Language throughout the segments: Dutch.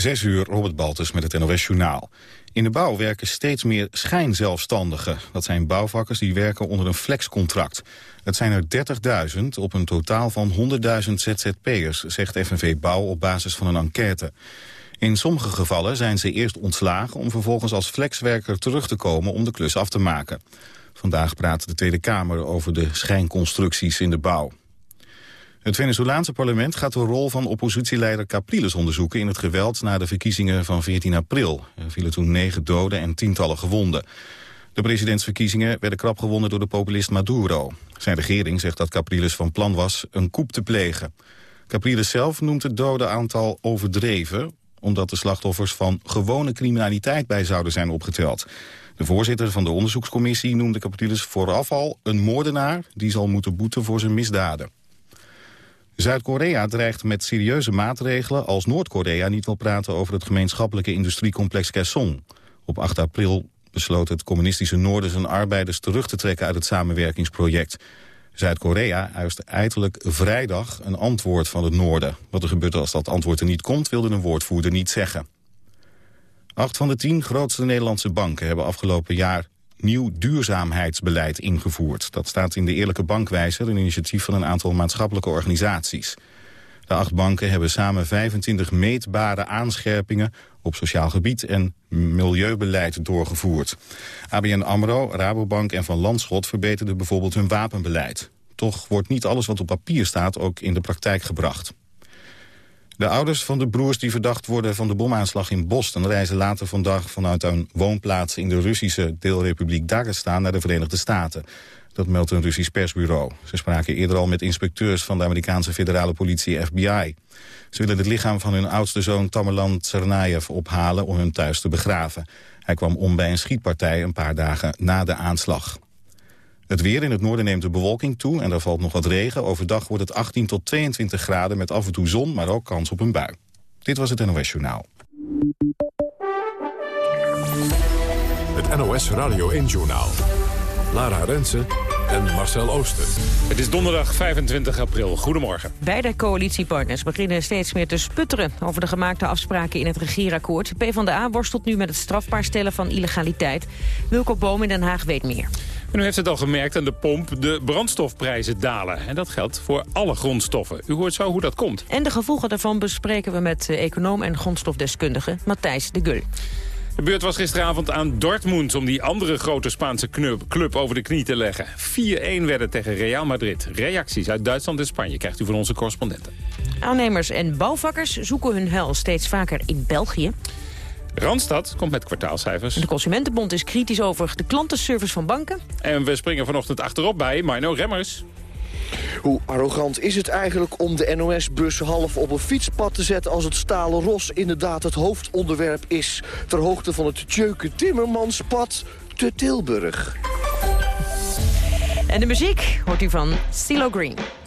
Zes uur, Robert Baltus met het NOS Journaal. In de bouw werken steeds meer schijnzelfstandigen. Dat zijn bouwvakkers die werken onder een flexcontract. Het zijn er 30.000 op een totaal van 100.000 ZZP'ers, zegt FNV Bouw op basis van een enquête. In sommige gevallen zijn ze eerst ontslagen om vervolgens als flexwerker terug te komen om de klus af te maken. Vandaag praat de Tweede Kamer over de schijnconstructies in de bouw. Het Venezolaanse parlement gaat de rol van oppositieleider Capriles onderzoeken in het geweld na de verkiezingen van 14 april. Er vielen toen negen doden en tientallen gewonden. De presidentsverkiezingen werden krap gewonnen door de populist Maduro. Zijn regering zegt dat Capriles van plan was een coup te plegen. Capriles zelf noemt het dodenaantal overdreven omdat de slachtoffers van gewone criminaliteit bij zouden zijn opgeteld. De voorzitter van de onderzoekscommissie noemde Capriles vooraf al een moordenaar... die zal moeten boeten voor zijn misdaden. Zuid-Korea dreigt met serieuze maatregelen als Noord-Korea niet wil praten over het gemeenschappelijke industriecomplex Kaesong. Op 8 april besloot het communistische Noorden zijn arbeiders terug te trekken uit het samenwerkingsproject. Zuid-Korea eist uiterlijk vrijdag een antwoord van het Noorden. Wat er gebeurt als dat antwoord er niet komt, wilde een woordvoerder niet zeggen. Acht van de tien grootste Nederlandse banken hebben afgelopen jaar nieuw duurzaamheidsbeleid ingevoerd. Dat staat in de Eerlijke Bankwijzer, een initiatief van een aantal maatschappelijke organisaties. De acht banken hebben samen 25 meetbare aanscherpingen op sociaal gebied en milieubeleid doorgevoerd. ABN AMRO, Rabobank en Van Landschot verbeterden bijvoorbeeld hun wapenbeleid. Toch wordt niet alles wat op papier staat ook in de praktijk gebracht. De ouders van de broers die verdacht worden van de bomaanslag in Boston... reizen later vandaag vanuit hun woonplaats in de Russische deelrepubliek Dagestan naar de Verenigde Staten. Dat meldt een Russisch persbureau. Ze spraken eerder al met inspecteurs van de Amerikaanse federale politie FBI. Ze willen het lichaam van hun oudste zoon Tamerlan Tsarnaev ophalen om hem thuis te begraven. Hij kwam om bij een schietpartij een paar dagen na de aanslag. Het weer in het noorden neemt de bewolking toe en er valt nog wat regen. Overdag wordt het 18 tot 22 graden met af en toe zon, maar ook kans op een bui. Dit was het NOS Journaal. Het NOS Radio 1 Journaal. Lara Rensen en Marcel Ooster. Het is donderdag 25 april. Goedemorgen. Beide coalitiepartners beginnen steeds meer te sputteren... over de gemaakte afspraken in het regeerakkoord. PvdA worstelt nu met het strafbaar stellen van illegaliteit. Wilco Boom in Den Haag weet meer. En u heeft het al gemerkt aan de pomp, de brandstofprijzen dalen. En dat geldt voor alle grondstoffen. U hoort zo hoe dat komt. En de gevolgen daarvan bespreken we met econoom en grondstofdeskundige Matthijs de Gul. De beurt was gisteravond aan Dortmund om die andere grote Spaanse club over de knie te leggen. 4-1 werden tegen Real Madrid. Reacties uit Duitsland en Spanje krijgt u van onze correspondenten. Aannemers en bouwvakkers zoeken hun hel steeds vaker in België. Randstad komt met kwartaalcijfers. De Consumentenbond is kritisch over de klantenservice van banken. En we springen vanochtend achterop bij Marno Remmers. Hoe arrogant is het eigenlijk om de NOS-bus half op een fietspad te zetten... als het stalen ros inderdaad het hoofdonderwerp is... ter hoogte van het Tjeuke Timmermanspad te Tilburg. En de muziek hoort u van CeeLo Green.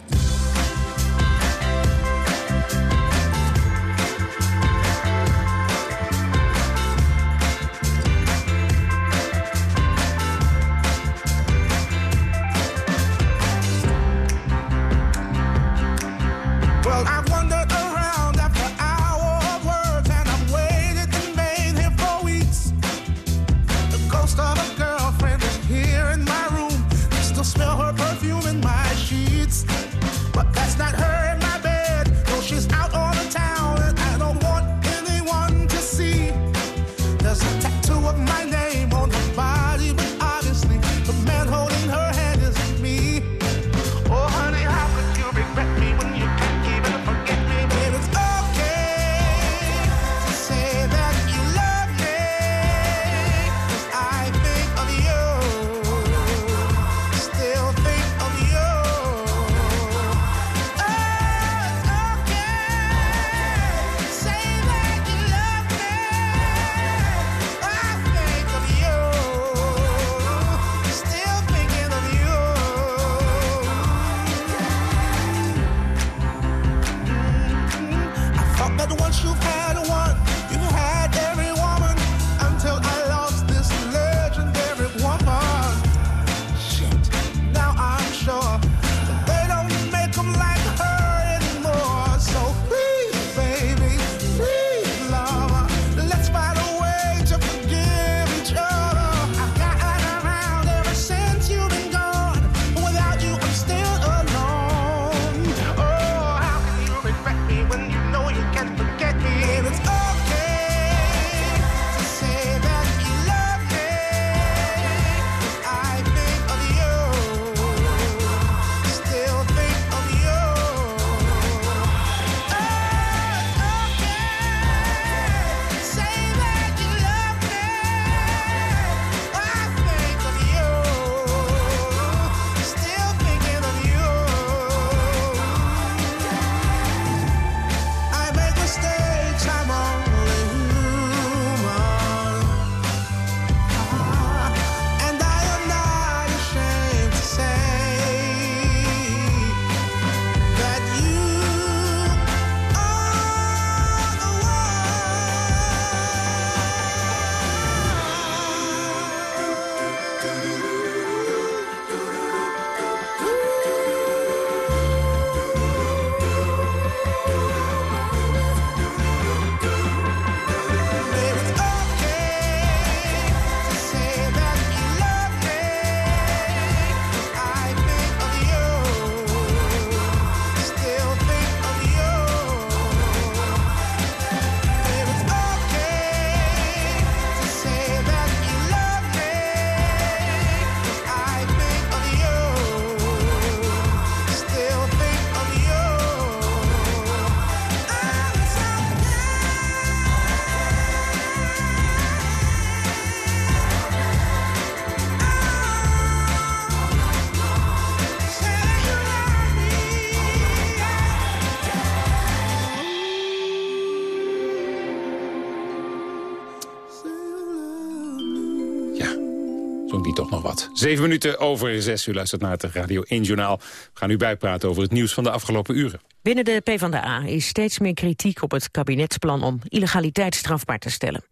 Zeven minuten over zes. U luistert naar het Radio 1 Journaal. We gaan u bijpraten over het nieuws van de afgelopen uren. Binnen de PvdA is steeds meer kritiek op het kabinetsplan om illegaliteit strafbaar te stellen.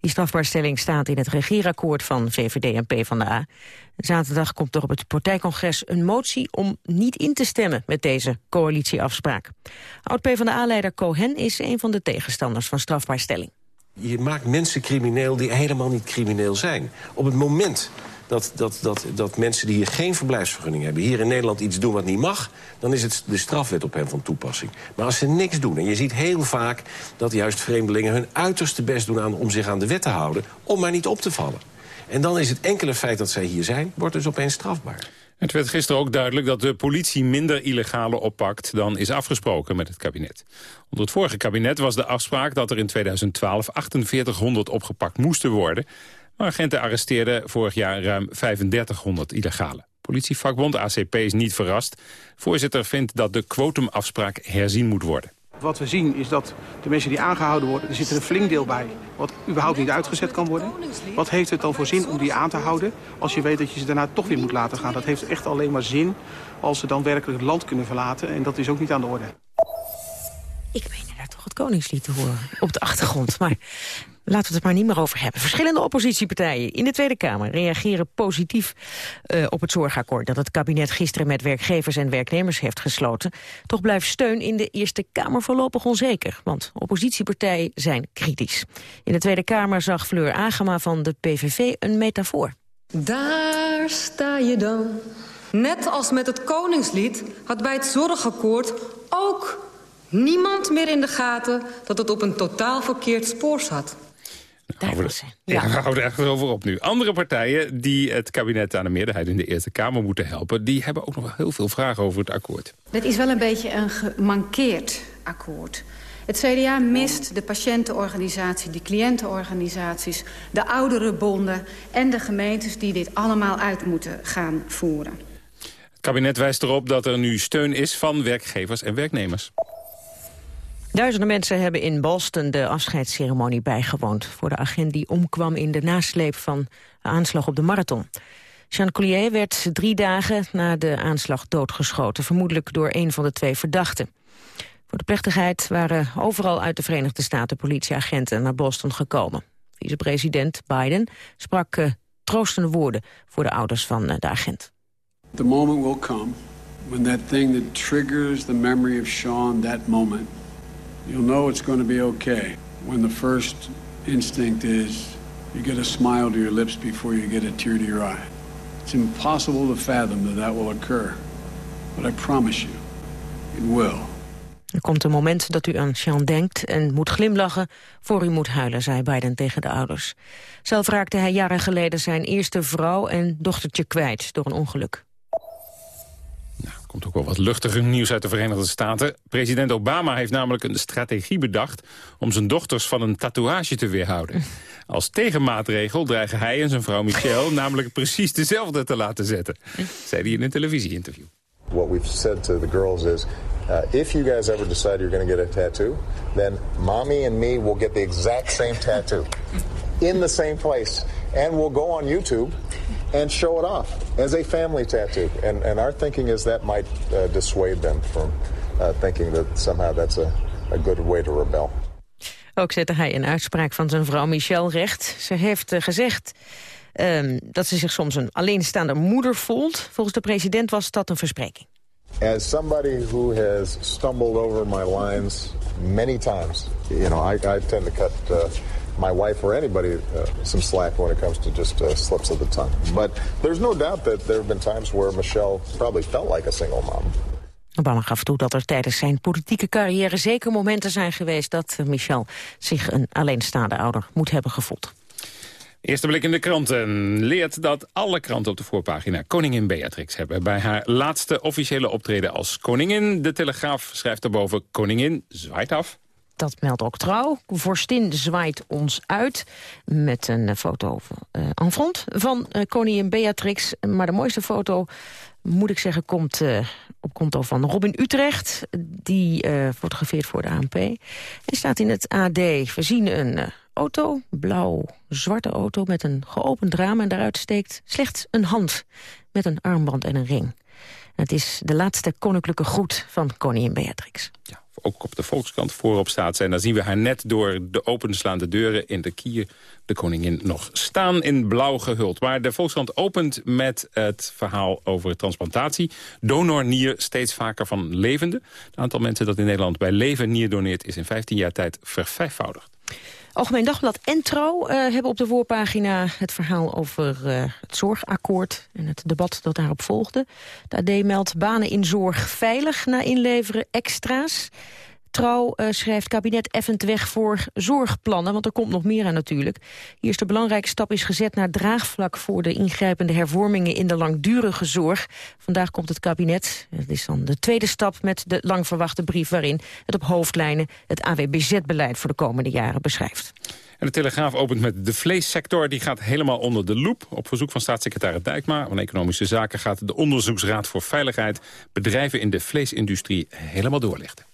Die strafbaarstelling staat in het regeerakkoord van VVD en PvdA. Zaterdag komt er op het partijcongres een motie om niet in te stemmen met deze coalitieafspraak. Oud-PvdA-leider Cohen is een van de tegenstanders van strafbaarstelling. Je maakt mensen crimineel die helemaal niet crimineel zijn. Op het moment dat, dat, dat, dat mensen die hier geen verblijfsvergunning hebben... hier in Nederland iets doen wat niet mag... dan is het de strafwet op hen van toepassing. Maar als ze niks doen, en je ziet heel vaak... dat juist vreemdelingen hun uiterste best doen aan, om zich aan de wet te houden... om maar niet op te vallen. En dan is het enkele feit dat zij hier zijn... wordt dus opeens strafbaar. Het werd gisteren ook duidelijk dat de politie minder illegale oppakt dan is afgesproken met het kabinet. Onder het vorige kabinet was de afspraak dat er in 2012 4800 opgepakt moesten worden. Maar agenten arresteerden vorig jaar ruim 3500 illegale. Politievakbond ACP is niet verrast. Voorzitter vindt dat de kwotumafspraak herzien moet worden. Wat we zien is dat de mensen die aangehouden worden, er zit er een flink deel bij wat überhaupt niet uitgezet kan worden. Wat heeft het dan voor zin om die aan te houden als je weet dat je ze daarna toch weer moet laten gaan? Dat heeft echt alleen maar zin als ze dan werkelijk het land kunnen verlaten en dat is ook niet aan de orde. Ik meen toch het Koningslied te horen op de achtergrond. Maar Laten we het maar niet meer over hebben. Verschillende oppositiepartijen in de Tweede Kamer reageren positief uh, op het zorgakkoord dat het kabinet gisteren met werkgevers en werknemers heeft gesloten. Toch blijft steun in de Eerste Kamer voorlopig onzeker, want oppositiepartijen zijn kritisch. In de Tweede Kamer zag Fleur Agema van de PVV een metafoor. Daar sta je dan. Net als met het Koningslied had bij het zorgakkoord ook niemand meer in de gaten dat het op een totaal verkeerd spoor zat. Daar we, ja. we houden echt erover op nu. Andere partijen die het kabinet aan de meerderheid in de Eerste Kamer moeten helpen... die hebben ook nog heel veel vragen over het akkoord. Het is wel een beetje een gemankeerd akkoord. Het CDA mist de patiëntenorganisatie, de cliëntenorganisaties... de ouderenbonden en de gemeentes die dit allemaal uit moeten gaan voeren. Het kabinet wijst erop dat er nu steun is van werkgevers en werknemers. Duizenden mensen hebben in Boston de afscheidsceremonie bijgewoond... voor de agent die omkwam in de nasleep van de aanslag op de marathon. Jean Collier werd drie dagen na de aanslag doodgeschoten... vermoedelijk door een van de twee verdachten. Voor de plechtigheid waren overal uit de Verenigde Staten politieagenten naar Boston gekomen. Vicepresident Biden sprak uh, troostende woorden voor de ouders van uh, de agent. The moment will come when that thing that triggers the memory of Sean, that moment you'll know it's going to be okay when the first instinct is you get a smile to your lips before you get a tear to your eye. It's impossible to fathom that that will occur. But I promise you, it will. Er komt een moment dat u aan Sean denkt en moet glimlachen voor u moet huilen, zei Biden tegen de ouders. Zelf raakte hij jaren geleden zijn eerste vrouw en dochtertje kwijt door een ongeluk komt ook wel wat luchtiger nieuws uit de Verenigde Staten. President Obama heeft namelijk een strategie bedacht... om zijn dochters van een tatoeage te weerhouden. Als tegenmaatregel dreigen hij en zijn vrouw Michelle... namelijk precies dezelfde te laten zetten. Zei hij in een televisieinterview. What we've said to the girls is... Uh, if you guys ever decide you're going to get a tattoo... then mommy and me will get the exact same tattoo. In the same place. And we'll go on YouTube and show it off as a family tattoo. And, and our thinking is that might uh, dissuade them from uh, thinking that somehow that's a, a good way to rebel. Ook zette hij een uitspraak van zijn vrouw Michelle recht. Ze heeft uh, gezegd um, dat ze zich soms een alleenstaande moeder voelt. Volgens de president was dat een verspreking. As somebody who has stumbled over my lines many times, you know, I, I tend to cut uh, my wife or anybody uh, some slack when it comes to just uh, slips of the tongue. But there's no doubt that there have been times where Michelle probably felt like a single mom. Obama gaf toe dat er tijdens zijn politieke carrière zeker momenten zijn geweest dat Michel zich een alleenstaande ouder moet hebben gevoeld. Eerste blik in de kranten leert dat alle kranten op de voorpagina koningin Beatrix hebben. Bij haar laatste officiële optreden als koningin. De Telegraaf schrijft erboven koningin zwaait af. Dat meldt ook trouw. Vorstin zwaait ons uit met een foto uh, front van uh, koningin Beatrix. Maar de mooiste foto, moet ik zeggen, komt uh, op konto van Robin Utrecht. Die uh, fotografeert voor de ANP. Hij staat in het AD. We zien een auto, blauw-zwarte auto met een geopend raam... en daaruit steekt slechts een hand met een armband en een ring. Het is de laatste koninklijke groet van koningin Beatrix. Ja, ook op de Volkskrant voorop staat. En dan zien we haar net door de openslaande deuren in de kier... de koningin nog staan in blauw gehuld. Maar de Volkskrant opent met het verhaal over transplantatie. Donornier steeds vaker van levende. Het aantal mensen dat in Nederland bij leven nier doneert... is in 15 jaar tijd vervijfvoudigd. Algemeen Dagblad en Trouw uh, hebben op de voorpagina het verhaal over uh, het zorgakkoord en het debat dat daarop volgde. De AD meldt banen in zorg veilig na inleveren extra's. Trouw uh, schrijft kabinet effend weg voor zorgplannen, want er komt nog meer aan natuurlijk. Hier is de belangrijke stap is gezet naar draagvlak voor de ingrijpende hervormingen in de langdurige zorg. Vandaag komt het kabinet, dat is dan de tweede stap met de lang verwachte brief waarin het op hoofdlijnen het AWBZ-beleid voor de komende jaren beschrijft. En de Telegraaf opent met de vleessector. Die gaat helemaal onder de loep. Op verzoek van staatssecretaris Dijkma van Economische Zaken... gaat de Onderzoeksraad voor Veiligheid bedrijven in de vleesindustrie helemaal doorlichten.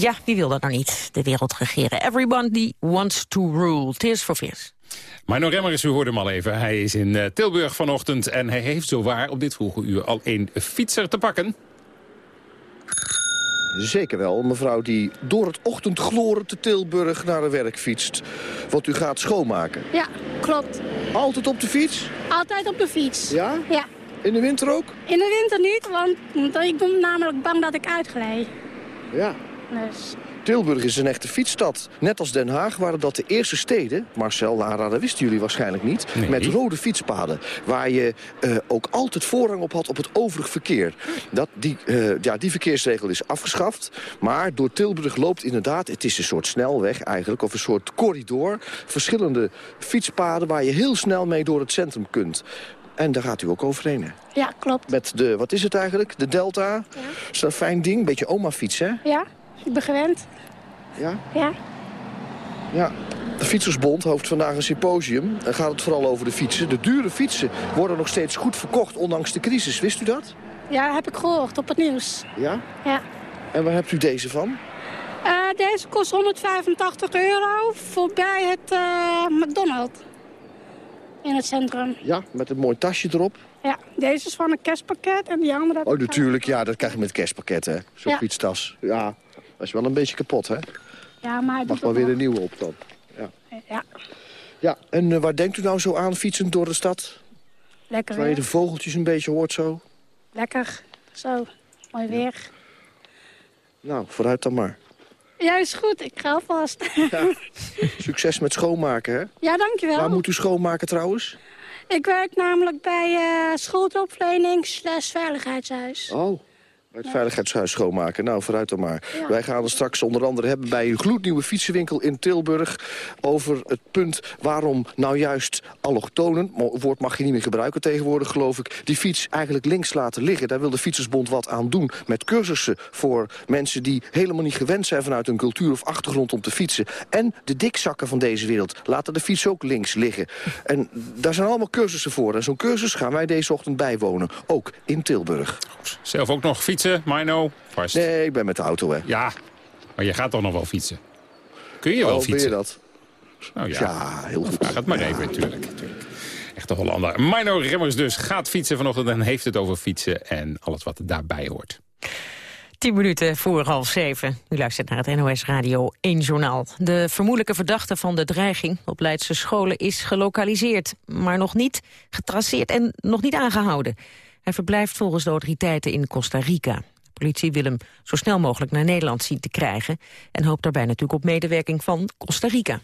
Ja, wie wil dat nou niet? De wereld regeren. Everybody wants to rule. Tears for Fears. Marno Remmers, u hoorde hem al even. Hij is in uh, Tilburg vanochtend en hij heeft zowaar op dit vroege uur al een fietser te pakken. Zeker wel, mevrouw die door het ochtendgloren te Tilburg naar haar werk fietst. Want u gaat schoonmaken. Ja, klopt. Altijd op de fiets? Altijd op de fiets. Ja? Ja. In de winter ook? In de winter niet, want ik ben namelijk bang dat ik uitglij. Ja. Tilburg is een echte fietsstad. Net als Den Haag waren dat de eerste steden... Marcel, Lara, dat wisten jullie waarschijnlijk niet... Nee. met rode fietspaden. Waar je eh, ook altijd voorrang op had op het overig verkeer. Dat, die, eh, ja, die verkeersregel is afgeschaft. Maar door Tilburg loopt inderdaad... het is een soort snelweg eigenlijk, of een soort corridor... verschillende fietspaden waar je heel snel mee door het centrum kunt. En daar gaat u ook overheen, hè? Ja, klopt. Met de, wat is het eigenlijk? De Delta? Is dat een fijn ding? Beetje oma fiets, hè? Ja, ik ben gewend. Ja? Ja. Ja. De Fietsersbond hoeft vandaag een symposium. Dan gaat het vooral over de fietsen. De dure fietsen worden nog steeds goed verkocht, ondanks de crisis. Wist u dat? Ja, heb ik gehoord op het nieuws. Ja? Ja. En waar hebt u deze van? Eh, deze kost 185 euro voorbij het eh, McDonald's. In het centrum. Ja, met een mooi tasje erop. Ja, deze is van een kerstpakket en die andere... Oh, natuurlijk. Ja, dat krijg je met kerstpakket, hè? Zo'n Ja. fietstas. Ja, dat is wel een beetje kapot, hè? Ja, maar... Mag het weer een nieuwe op dan. Ja. Ja, Ja, en eh, waar denkt u nou zo aan, fietsend door de stad? lekker Waar je de vogeltjes een beetje hoort zo? Lekker. Zo, mooi weer. Nou, vooruit dan maar. Ja, is goed. Ik ga alvast. Succes met schoonmaken, hè? ja, dankjewel. Waar moet u schoonmaken trouwens? Ik werk namelijk bij eh schuldopleiding slash veiligheidshuis. Oh, het veiligheidshuis schoonmaken. Nou, vooruit dan maar. Ja. Wij gaan het straks onder andere hebben bij een gloednieuwe fietsenwinkel in Tilburg... over het punt waarom nou juist allochtonen... woord mag je niet meer gebruiken tegenwoordig, geloof ik... die fiets eigenlijk links laten liggen. Daar wil de Fietsersbond wat aan doen met cursussen... voor mensen die helemaal niet gewend zijn vanuit hun cultuur of achtergrond om te fietsen. En de dikzakken van deze wereld laten de fiets ook links liggen. En daar zijn allemaal cursussen voor. En zo'n cursus gaan wij deze ochtend bijwonen. Ook in Tilburg. Zelf ook nog fietsen, Mino? Vast. Nee, ik ben met de auto, hè. Ja, maar je gaat toch nog wel fietsen? Kun je wel Oh, fietsen? je dat? Nou ja, Ja, heel goed. vraag het maar even, natuurlijk. Echte Hollander. Mino Remmers dus gaat fietsen vanochtend en heeft het over fietsen en alles wat daarbij hoort. Tien minuten voor half zeven. U luistert naar het NOS Radio 1 Journaal. De vermoedelijke verdachte van de dreiging op Leidse scholen is gelokaliseerd, maar nog niet getraceerd en nog niet aangehouden. Hij verblijft volgens de autoriteiten in Costa Rica. De politie wil hem zo snel mogelijk naar Nederland zien te krijgen en hoopt daarbij natuurlijk op medewerking van Costa Rica.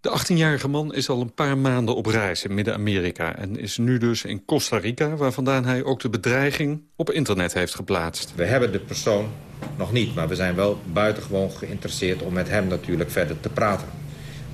De 18-jarige man is al een paar maanden op reis in Midden-Amerika... en is nu dus in Costa Rica, waar vandaan hij ook de bedreiging op internet heeft geplaatst. We hebben de persoon nog niet, maar we zijn wel buitengewoon geïnteresseerd... om met hem natuurlijk verder te praten.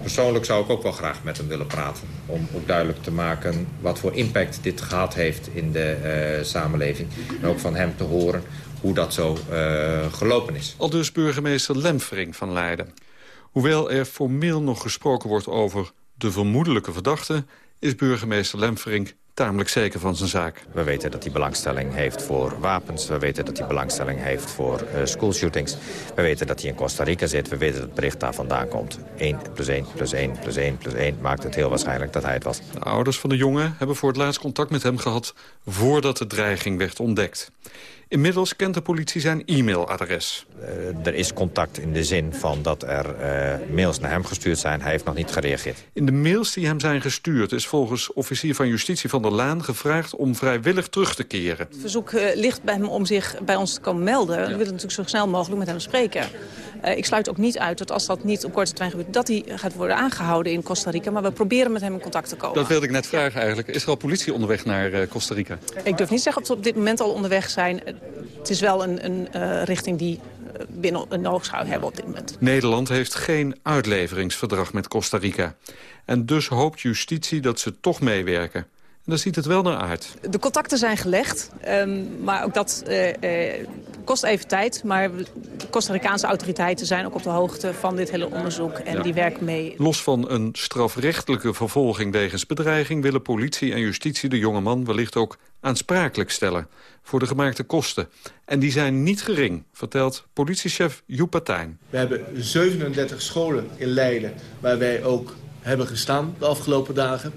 Persoonlijk zou ik ook wel graag met hem willen praten. Om ook duidelijk te maken wat voor impact dit gehad heeft in de eh, samenleving. En ook van hem te horen hoe dat zo eh, gelopen is. Al dus burgemeester Lemfering van Leiden. Hoewel er formeel nog gesproken wordt over de vermoedelijke verdachte... is burgemeester Lemfering tamelijk zeker van zijn zaak. We weten dat hij belangstelling heeft voor wapens. We weten dat hij belangstelling heeft voor uh, schoolshootings. We weten dat hij in Costa Rica zit. We weten dat het bericht daar vandaan komt. 1 plus 1 plus 1 plus 1 plus 1 maakt het heel waarschijnlijk dat hij het was. De ouders van de jongen hebben voor het laatst contact met hem gehad... voordat de dreiging werd ontdekt. Inmiddels kent de politie zijn e-mailadres. Uh, er is contact in de zin van dat er uh, mails naar hem gestuurd zijn. Hij heeft nog niet gereageerd. In de mails die hem zijn gestuurd is volgens officier van justitie van der Laan gevraagd om vrijwillig terug te keren. Het verzoek uh, ligt bij hem om zich bij ons te komen melden. Ja. We willen natuurlijk zo snel mogelijk met hem spreken. Uh, ik sluit ook niet uit dat als dat niet op korte termijn gebeurt... dat hij gaat worden aangehouden in Costa Rica. Maar we proberen met hem in contact te komen. Dat wilde ik net vragen eigenlijk. Is er al politie onderweg naar uh, Costa Rica? Ik durf niet zeggen of ze op dit moment al onderweg zijn. Het is wel een, een uh, richting die binnen een oogschouw hebben op dit moment. Nederland heeft geen uitleveringsverdrag met Costa Rica. En dus hoopt justitie dat ze toch meewerken. En daar ziet het wel naar uit. De contacten zijn gelegd, um, maar ook dat uh, uh, kost even tijd. Maar de Costa Ricaanse autoriteiten zijn ook op de hoogte van dit hele onderzoek. En ja. die werken mee. Los van een strafrechtelijke vervolging wegens bedreiging... willen politie en justitie de jongeman wellicht ook aansprakelijk stellen... voor de gemaakte kosten. En die zijn niet gering, vertelt politiechef Joep Patijn. We hebben 37 scholen in Leiden waar wij ook hebben gestaan de afgelopen dagen...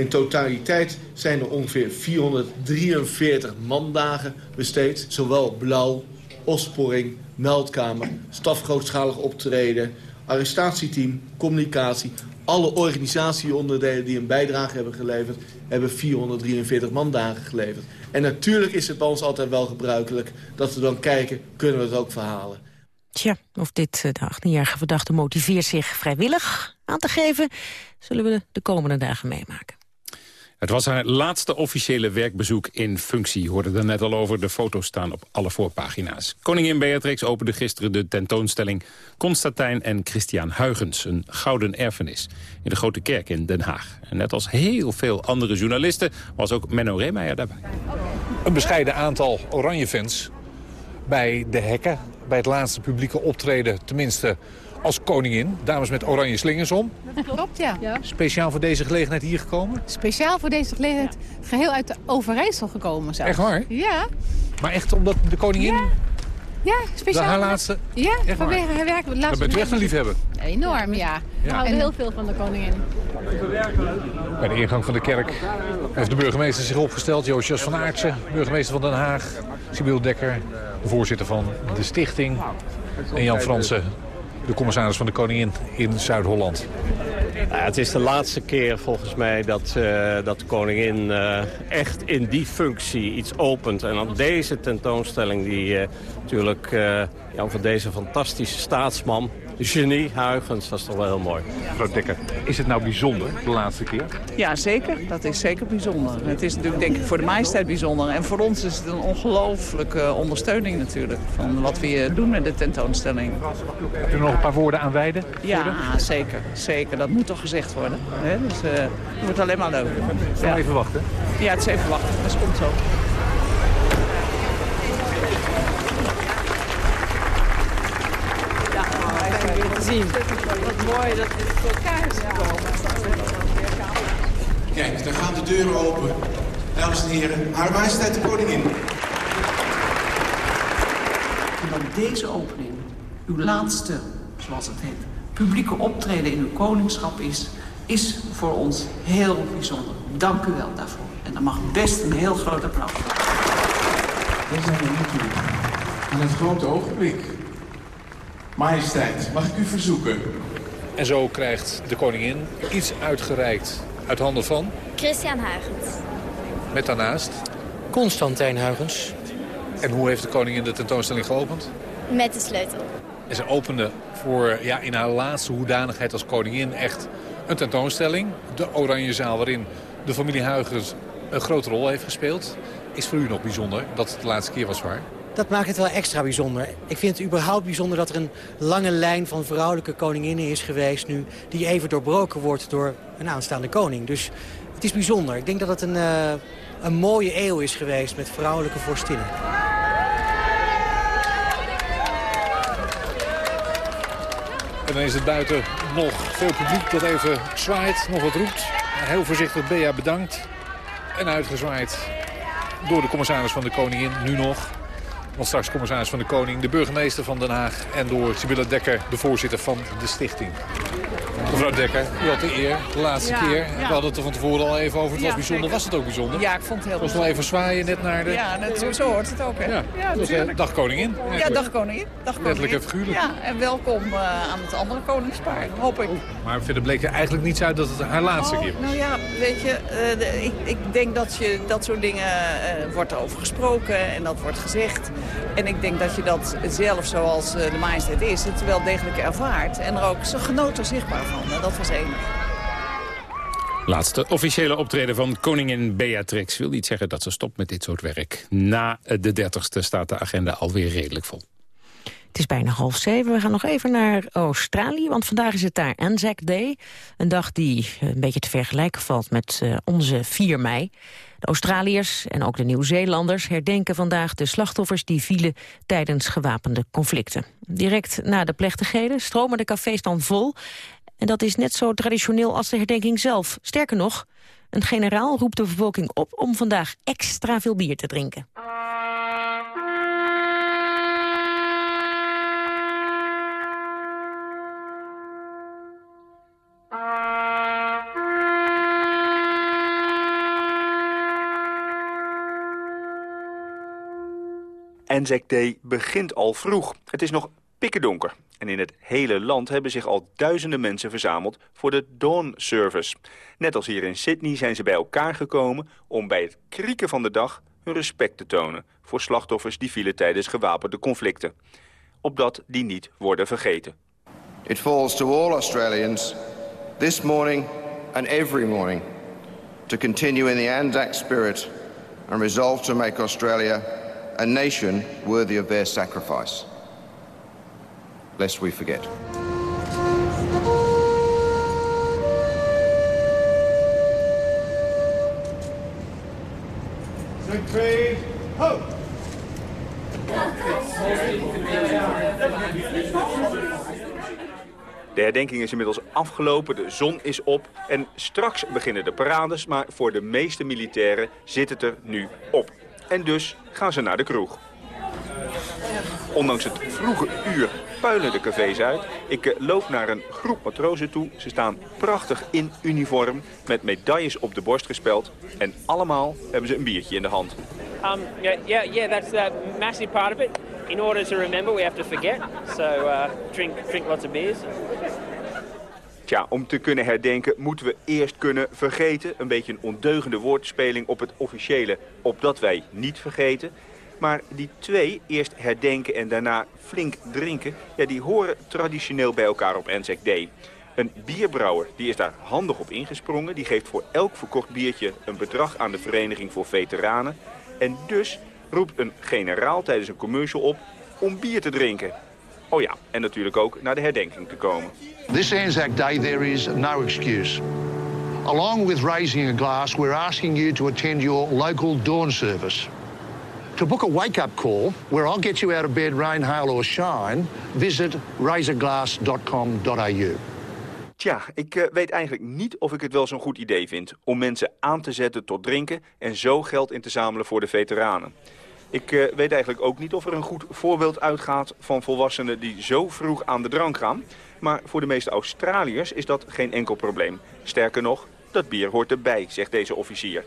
In totaliteit zijn er ongeveer 443 mandagen besteed. Zowel blauw, opsporing, meldkamer, stafgrootschalig optreden... arrestatieteam, communicatie... alle organisatieonderdelen die een bijdrage hebben geleverd... hebben 443 mandagen geleverd. En natuurlijk is het bij ons altijd wel gebruikelijk dat we dan kijken... kunnen we het ook verhalen. Tja, of dit de 18-jarige verdachte motiveert zich vrijwillig aan te geven... zullen we de komende dagen meemaken. Het was haar laatste officiële werkbezoek in functie. Je hoorde er net al over, de foto's staan op alle voorpagina's. Koningin Beatrix opende gisteren de tentoonstelling... Constantijn en Christian Huygens, een gouden erfenis... in de Grote Kerk in Den Haag. En net als heel veel andere journalisten was ook Menno Reemeijer daarbij. Een bescheiden aantal Oranje-fans bij de hekken... bij het laatste publieke optreden, tenminste als koningin. Dames met oranje slingers om. Dat klopt, ja. ja. Speciaal voor deze gelegenheid hier gekomen? Speciaal voor deze gelegenheid geheel uit de Overijssel gekomen zelfs. Echt waar? Ja. Maar echt omdat de koningin... Ja. Ja, speciaal. haar laatste? Ja, echt vanwege haar werk. Dan bent u echt een liefhebber. Enorm, ja. We houden heel veel van de koningin. Bij de ingang van de kerk heeft de burgemeester zich opgesteld. Joost van Aartsen, burgemeester van Den Haag. Sibyl Dekker, de voorzitter van de stichting. En Jan Fransen, de commissaris van de Koningin in Zuid-Holland. Het is de laatste keer volgens mij dat, uh, dat de koningin uh, echt in die functie iets opent. En dan deze tentoonstelling die uh, natuurlijk ja, van deze fantastische staatsman genie Huygens, dat is toch wel heel mooi. Mevrouw Dekker, is het nou bijzonder de laatste keer? Ja, zeker. Dat is zeker bijzonder. Het is natuurlijk denk ik voor de majesteit bijzonder. En voor ons is het een ongelooflijke ondersteuning natuurlijk... van wat we hier doen met de tentoonstelling. Heb u nog een paar woorden aan wijden? Ja, zeker. Zeker. Dat moet toch gezegd worden. Dus uh, het wordt alleen maar leuk. Ja. Even wachten? Ja, het is even wachten. Dat komt zo. Zien. Wat mooi dat dit voor elkaar is gekomen. Kijk, dan gaan de deuren open. Dames en heren, haar majesteit de koningin. En dan deze opening, uw laatste, zoals het heet, publieke optreden in uw koningschap is, is voor ons heel bijzonder. Dank u wel daarvoor. En dan mag best een heel groot applaus. Dan zijn we nu toe aan het grote ogenblik. Majesteit, mag ik u verzoeken? En zo krijgt de koningin iets uitgereikt uit handen van... Christian Huygens. Met daarnaast... Constantijn Huygens. En hoe heeft de koningin de tentoonstelling geopend? Met de sleutel. En ze opende voor, ja, in haar laatste hoedanigheid als koningin echt een tentoonstelling. De Oranjezaal waarin de familie Huygens een grote rol heeft gespeeld. Is voor u nog bijzonder dat het de laatste keer was waar? Dat maakt het wel extra bijzonder. Ik vind het überhaupt bijzonder dat er een lange lijn van vrouwelijke koninginnen is geweest nu... die even doorbroken wordt door een aanstaande koning. Dus het is bijzonder. Ik denk dat het een, uh, een mooie eeuw is geweest met vrouwelijke vorstinnen. En dan is het buiten nog veel publiek dat even zwaait, nog wat roept. Heel voorzichtig Bea bedankt. En uitgezwaaid door de commissaris van de koningin, nu nog. Want straks commissaris van de Koning, de burgemeester van Den Haag... en door Sibylle Dekker, de voorzitter van de stichting. Mevrouw Dekker, u had de eer, de laatste keer. Ja. We hadden het er van tevoren al even over. Het was bijzonder. Was het ook bijzonder? Ja, ik vond het heel bijzonder. was nog even zwaaien net naar de... Ja, net, zo hoort het ook, hè? Ja, ja natuurlijk. Dag koningin. Ja, dag koningin. Dag koningin. Letterlijk en figuurlijk. Ja, en welkom uh, aan het andere koningspaar, hoop ik. Maar verder bleek er eigenlijk niets uit dat het haar laatste oh, keer was. Nou ja, weet je, uh, de, ik, ik, denk dat je dat soort dingen uh, wordt over gesproken en dat wordt gezegd. En ik denk dat je dat zelf, zoals de majesteit is, het wel degelijk ervaart. En er ook zo genoot er zichtbaar van. Dat was één. Laatste officiële optreden van koningin Beatrix. Wil niet zeggen dat ze stopt met dit soort werk. Na de 30ste staat de agenda alweer redelijk vol. Het is bijna half zeven. We gaan nog even naar Australië, want vandaag is het daar Anzac Day. Een dag die een beetje te vergelijken valt met uh, onze 4 mei. De Australiërs en ook de Nieuw-Zeelanders herdenken vandaag de slachtoffers die vielen tijdens gewapende conflicten. Direct na de plechtigheden stromen de cafés dan vol en dat is net zo traditioneel als de herdenking zelf. Sterker nog, een generaal roept de bevolking op om vandaag extra veel bier te drinken. Anzac Day begint al vroeg. Het is nog pikkerdonker. En in het hele land hebben zich al duizenden mensen verzameld voor de Dawn Service. Net als hier in Sydney zijn ze bij elkaar gekomen om bij het krieken van de dag hun respect te tonen voor slachtoffers die vielen tijdens gewapende conflicten. opdat die niet worden vergeten. It falls to all Australians this morning and every morning to continue in the Anzac spirit and resolve to make Australia a nation worthy of their sacrifice. Lest we forget. De herdenking is inmiddels afgelopen, de zon is op en straks beginnen de parades, maar voor de meeste militairen zit het er nu op. En dus gaan ze naar de kroeg. Ondanks het vroege uur puilen de cafés uit. Ik eh, loop naar een groep matrozen toe. Ze staan prachtig in uniform met medailles op de borst gespeld. En allemaal hebben ze een biertje in de hand. Um, yeah, yeah, yeah, that's a massive part of it. In order to remember, we have to forget. So uh, drink, drink lots of beers. Tja, om te kunnen herdenken moeten we eerst kunnen vergeten. Een beetje een ondeugende woordspeling op het officiële, opdat wij niet vergeten. Maar die twee, eerst herdenken en daarna flink drinken... Ja, die horen traditioneel bij elkaar op Anzac Day. Een bierbrouwer die is daar handig op ingesprongen. Die geeft voor elk verkocht biertje een bedrag aan de Vereniging voor Veteranen. En dus roept een generaal tijdens een commercial op om bier te drinken. Oh ja, en natuurlijk ook naar de herdenking te komen. This Anzac Day there is no excuse. Along with raising a glass, we're asking you to attend your local dawn service. Book a wake-up call, where I'll get you out of bed, rain, hail or shine, visit razorglass.com.au. Tja, ik uh, weet eigenlijk niet of ik het wel zo'n goed idee vind... om mensen aan te zetten tot drinken en zo geld in te zamelen voor de veteranen. Ik uh, weet eigenlijk ook niet of er een goed voorbeeld uitgaat van volwassenen die zo vroeg aan de drank gaan. Maar voor de meeste Australiërs is dat geen enkel probleem. Sterker nog, dat bier hoort erbij, zegt deze officier.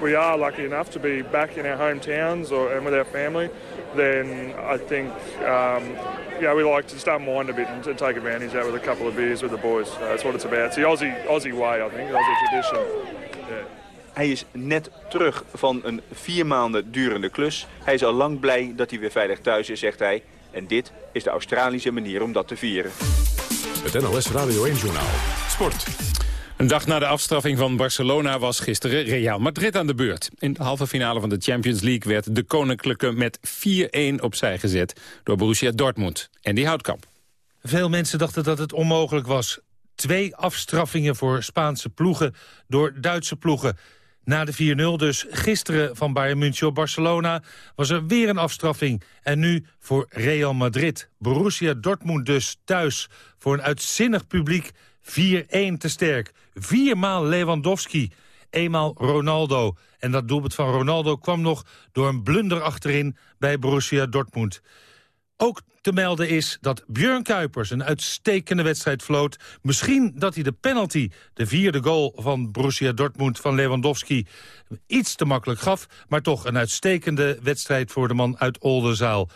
We are lucky enough to be back in our hometowns or, and with our family. Then I think, um, yeah, we like to start mind a bit and, and take advantage of that with a couple of beers with the boys. Uh, that's what it's about. It's the Aussie, Aussie way, I think, the Aussie tradition. Yeah. Hij is net terug van een vier maanden durende klus. Hij is al lang blij dat hij weer veilig thuis is, zegt hij. En dit is de Australische manier om dat te vieren. Het NOS Radio 1-journaal. Sport. Een dag na de afstraffing van Barcelona was gisteren Real Madrid aan de beurt. In de halve finale van de Champions League werd de Koninklijke met 4-1 opzij gezet door Borussia Dortmund. En die Houtkamp. Veel mensen dachten dat het onmogelijk was. Twee afstraffingen voor Spaanse ploegen door Duitse ploegen. Na de 4-0 dus gisteren van Bayern München op Barcelona... was er weer een afstraffing. En nu voor Real Madrid. Borussia Dortmund dus thuis voor een uitzinnig publiek 4-1 te sterk. Viermaal Lewandowski, eenmaal Ronaldo. En dat doelpunt van Ronaldo kwam nog door een blunder achterin bij Borussia Dortmund. Ook te melden is dat Björn Kuipers een uitstekende wedstrijd floot. Misschien dat hij de penalty, de vierde goal van Borussia Dortmund van Lewandowski... iets te makkelijk gaf, maar toch een uitstekende wedstrijd voor de man uit Oldenzaal. 4-1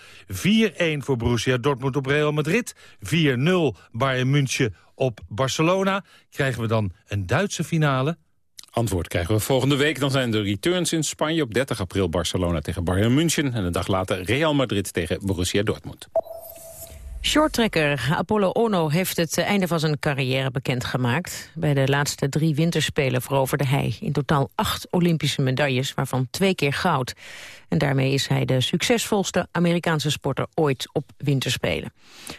voor Borussia Dortmund op Real Madrid, 4-0 Bayern München op Barcelona. Krijgen we dan een Duitse finale? Antwoord krijgen we volgende week. Dan zijn de returns in Spanje op 30 april Barcelona tegen Bayern München... en een dag later Real Madrid tegen Borussia Dortmund. Shorttrekker Apollo Ono heeft het einde van zijn carrière bekendgemaakt. Bij de laatste drie winterspelen veroverde hij in totaal acht Olympische medailles, waarvan twee keer goud. En daarmee is hij de succesvolste Amerikaanse sporter ooit op winterspelen.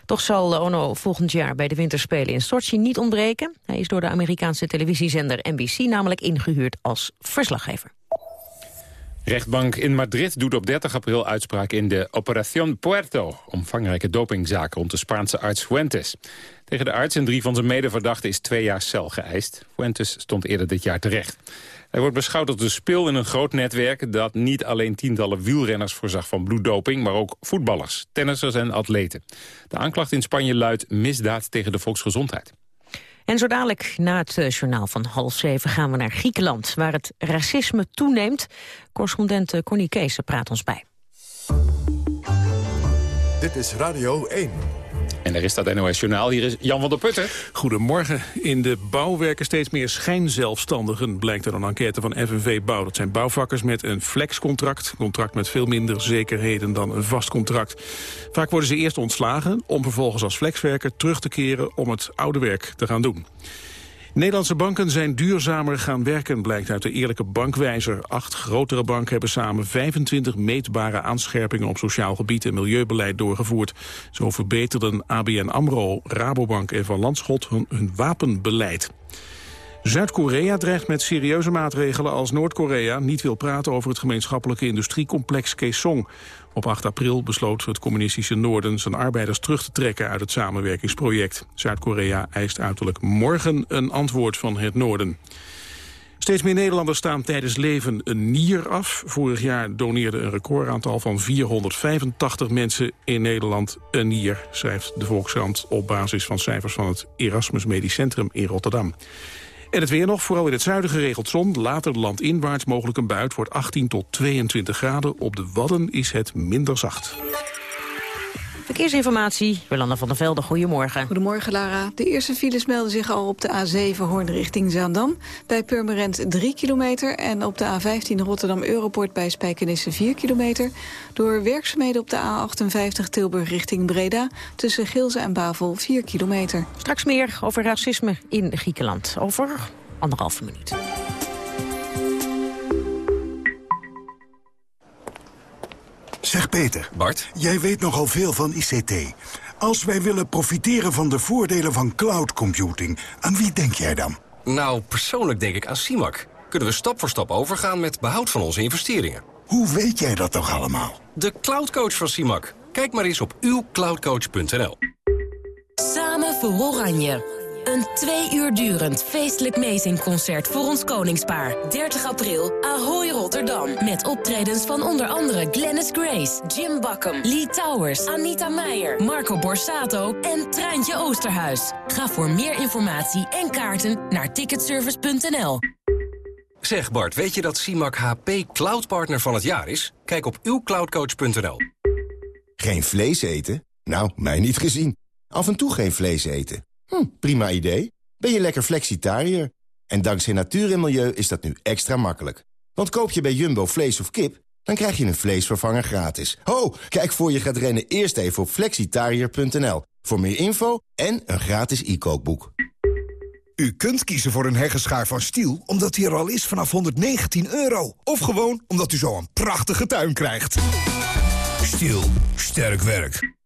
Toch zal Ono volgend jaar bij de winterspelen in Sochi niet ontbreken. Hij is door de Amerikaanse televisiezender NBC namelijk ingehuurd als verslaggever. Rechtbank in Madrid doet op 30 april uitspraak in de Operación Puerto... omvangrijke dopingzaak rond de Spaanse arts Fuentes. Tegen de arts en drie van zijn medeverdachten is twee jaar cel geëist. Fuentes stond eerder dit jaar terecht. Hij wordt beschouwd als de spil in een groot netwerk... dat niet alleen tientallen wielrenners voorzag van bloeddoping... maar ook voetballers, tennissers en atleten. De aanklacht in Spanje luidt misdaad tegen de volksgezondheid. En zo dadelijk na het eh, journaal van half zeven gaan we naar Griekenland... waar het racisme toeneemt. Correspondent eh, Connie Kees praat ons bij. Dit is Radio 1. En er is dat NOS Journaal. Hier is Jan van der Putten. Goedemorgen. In de bouw werken steeds meer schijnzelfstandigen... blijkt uit een enquête van FNV Bouw. Dat zijn bouwvakkers met een flexcontract. contract met veel minder zekerheden dan een vast contract. Vaak worden ze eerst ontslagen... om vervolgens als flexwerker terug te keren om het oude werk te gaan doen. Nederlandse banken zijn duurzamer gaan werken, blijkt uit de eerlijke bankwijzer. Acht grotere banken hebben samen 25 meetbare aanscherpingen op sociaal gebied en milieubeleid doorgevoerd. Zo verbeterden ABN AMRO, Rabobank en Van Landschot hun, hun wapenbeleid. Zuid-Korea dreigt met serieuze maatregelen als Noord-Korea niet wil praten over het gemeenschappelijke industriecomplex Kaesong. Op 8 april besloot het communistische Noorden zijn arbeiders terug te trekken uit het samenwerkingsproject. Zuid-Korea eist uiterlijk morgen een antwoord van het Noorden. Steeds meer Nederlanders staan tijdens leven een nier af. Vorig jaar doneerde een recordaantal van 485 mensen in Nederland een nier, schrijft de Volkskrant op basis van cijfers van het Erasmus Medisch Centrum in Rotterdam. En het weer nog, vooral in het zuiden geregeld zon. Later landinwaarts mogelijk een buit wordt 18 tot 22 graden. Op de Wadden is het minder zacht. Verkeersinformatie, Jolanda van der Velde, goedemorgen. Goedemorgen, Lara. De eerste files melden zich al op de A7 Hoorn richting Zaandam. Bij Purmerend 3 kilometer en op de A15 Rotterdam-Europort bij Spijkenisse 4 kilometer. Door werkzaamheden op de A58 Tilburg richting Breda tussen Gilze en Bavel 4 kilometer. Straks meer over racisme in Griekenland. Over anderhalve minuut. Zeg Peter. Bart? Jij weet nogal veel van ICT. Als wij willen profiteren van de voordelen van cloud computing, aan wie denk jij dan? Nou, persoonlijk denk ik aan CIMAC. Kunnen we stap voor stap overgaan met behoud van onze investeringen. Hoe weet jij dat toch allemaal? De cloudcoach van CIMAC. Kijk maar eens op uwcloudcoach.nl. Samen voor Oranje. Een twee uur durend feestelijk meezingconcert voor ons koningspaar. 30 april, Ahoy Rotterdam. Met optredens van onder andere Glennis Grace, Jim Bakken, Lee Towers, Anita Meijer, Marco Borsato en Treintje Oosterhuis. Ga voor meer informatie en kaarten naar ticketservice.nl. Zeg Bart, weet je dat CIMAC HP Cloud Partner van het jaar is? Kijk op uwcloudcoach.nl. Geen vlees eten? Nou, mij niet gezien. Af en toe geen vlees eten. Hm, prima idee. Ben je lekker flexitariër? En dankzij natuur en milieu is dat nu extra makkelijk. Want koop je bij Jumbo vlees of kip, dan krijg je een vleesvervanger gratis. Ho, kijk voor je gaat rennen eerst even op flexitariër.nl. Voor meer info en een gratis e-kookboek. U kunt kiezen voor een heggenschaar van Stiel, omdat hij er al is vanaf 119 euro. Of gewoon omdat u zo een prachtige tuin krijgt. Stiel, sterk werk.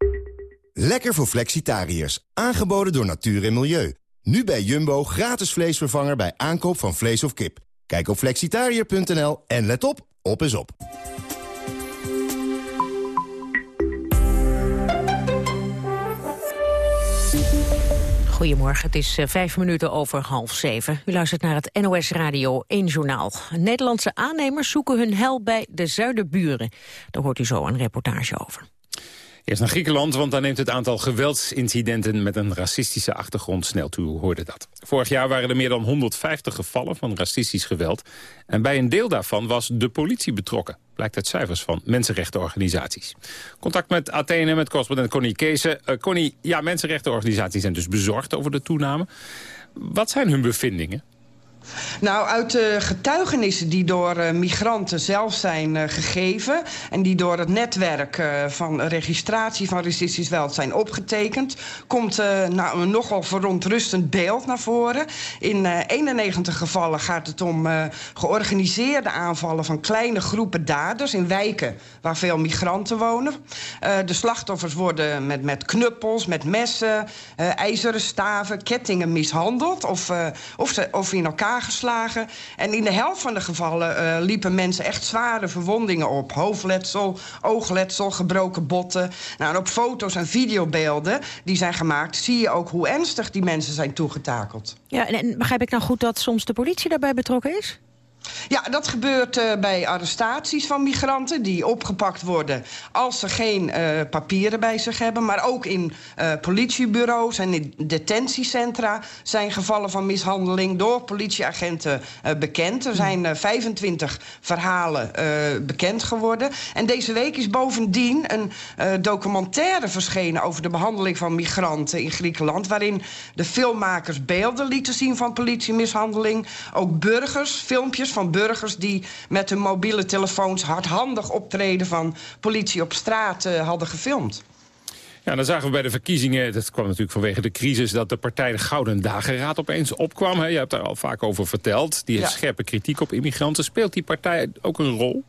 Lekker voor flexitariërs. Aangeboden door Natuur en Milieu. Nu bij Jumbo gratis vleesvervanger bij aankoop van vlees of kip. Kijk op flexitariër.nl en let op, op is op. Goedemorgen, het is eh, vijf minuten over half zeven. U luistert naar het NOS Radio 1 Journaal. Nederlandse aannemers zoeken hun hel bij de zuiderburen. Daar hoort u zo een reportage over. Eerst naar Griekenland, want daar neemt het aantal geweldsincidenten met een racistische achtergrond snel toe. Hoorde dat. Vorig jaar waren er meer dan 150 gevallen van racistisch geweld. En bij een deel daarvan was de politie betrokken. Blijkt uit cijfers van mensenrechtenorganisaties. Contact met Athene, met correspondent Connie Kees. Uh, Connie, ja, mensenrechtenorganisaties zijn dus bezorgd over de toename. Wat zijn hun bevindingen? Nou, uit de getuigenissen die door uh, migranten zelf zijn uh, gegeven... en die door het netwerk uh, van registratie van racistisch geweld zijn opgetekend... komt nou, een nogal verontrustend beeld naar voren. In 91 gevallen gaat het om georganiseerde aanvallen van kleine groepen daders... in wijken waar veel migranten wonen. de slachtoffers worden met, met knuppels, met messen, ijzeren staven, kettingen mishandeld... of, of, of in elkaar geslagen. En in de helft van de gevallen uh, liepen mensen echt zware verwondingen op. Hoofdletsel, oogletsel, gebroken botten. Nou, en op foto's en videobeelden die zijn gemaakt... zie je ook hoe ernstig die mensen zijn toegetakeld. Ja, en, en begrijp ik nou goed dat soms de politie daarbij betrokken is? Ja, dat gebeurt uh, bij arrestaties van migranten die opgepakt worden als ze geen uh, papieren bij zich hebben. Maar ook in uh, politiebureaus en in detentiecentra zijn gevallen van mishandeling door politieagenten bekend. Er zijn 25 verhalen bekend geworden. En deze week is bovendien een documentaire verschenen over de behandeling van migranten in Griekenland. Waarin de filmmakers beelden lieten zien van politiemishandeling. Ook burgers, filmpjes van burgers die met hun mobiele telefoons hardhandig optreden van politie op straat uh, hadden gefilmd. Ja, dan zagen we bij de verkiezingen, dat kwam natuurlijk vanwege de crisis... dat de partij de Gouden Dageraad opeens opkwam. Je hebt daar al vaak over verteld. Die heeft scherpe kritiek op immigranten. Speelt die partij ook een rol?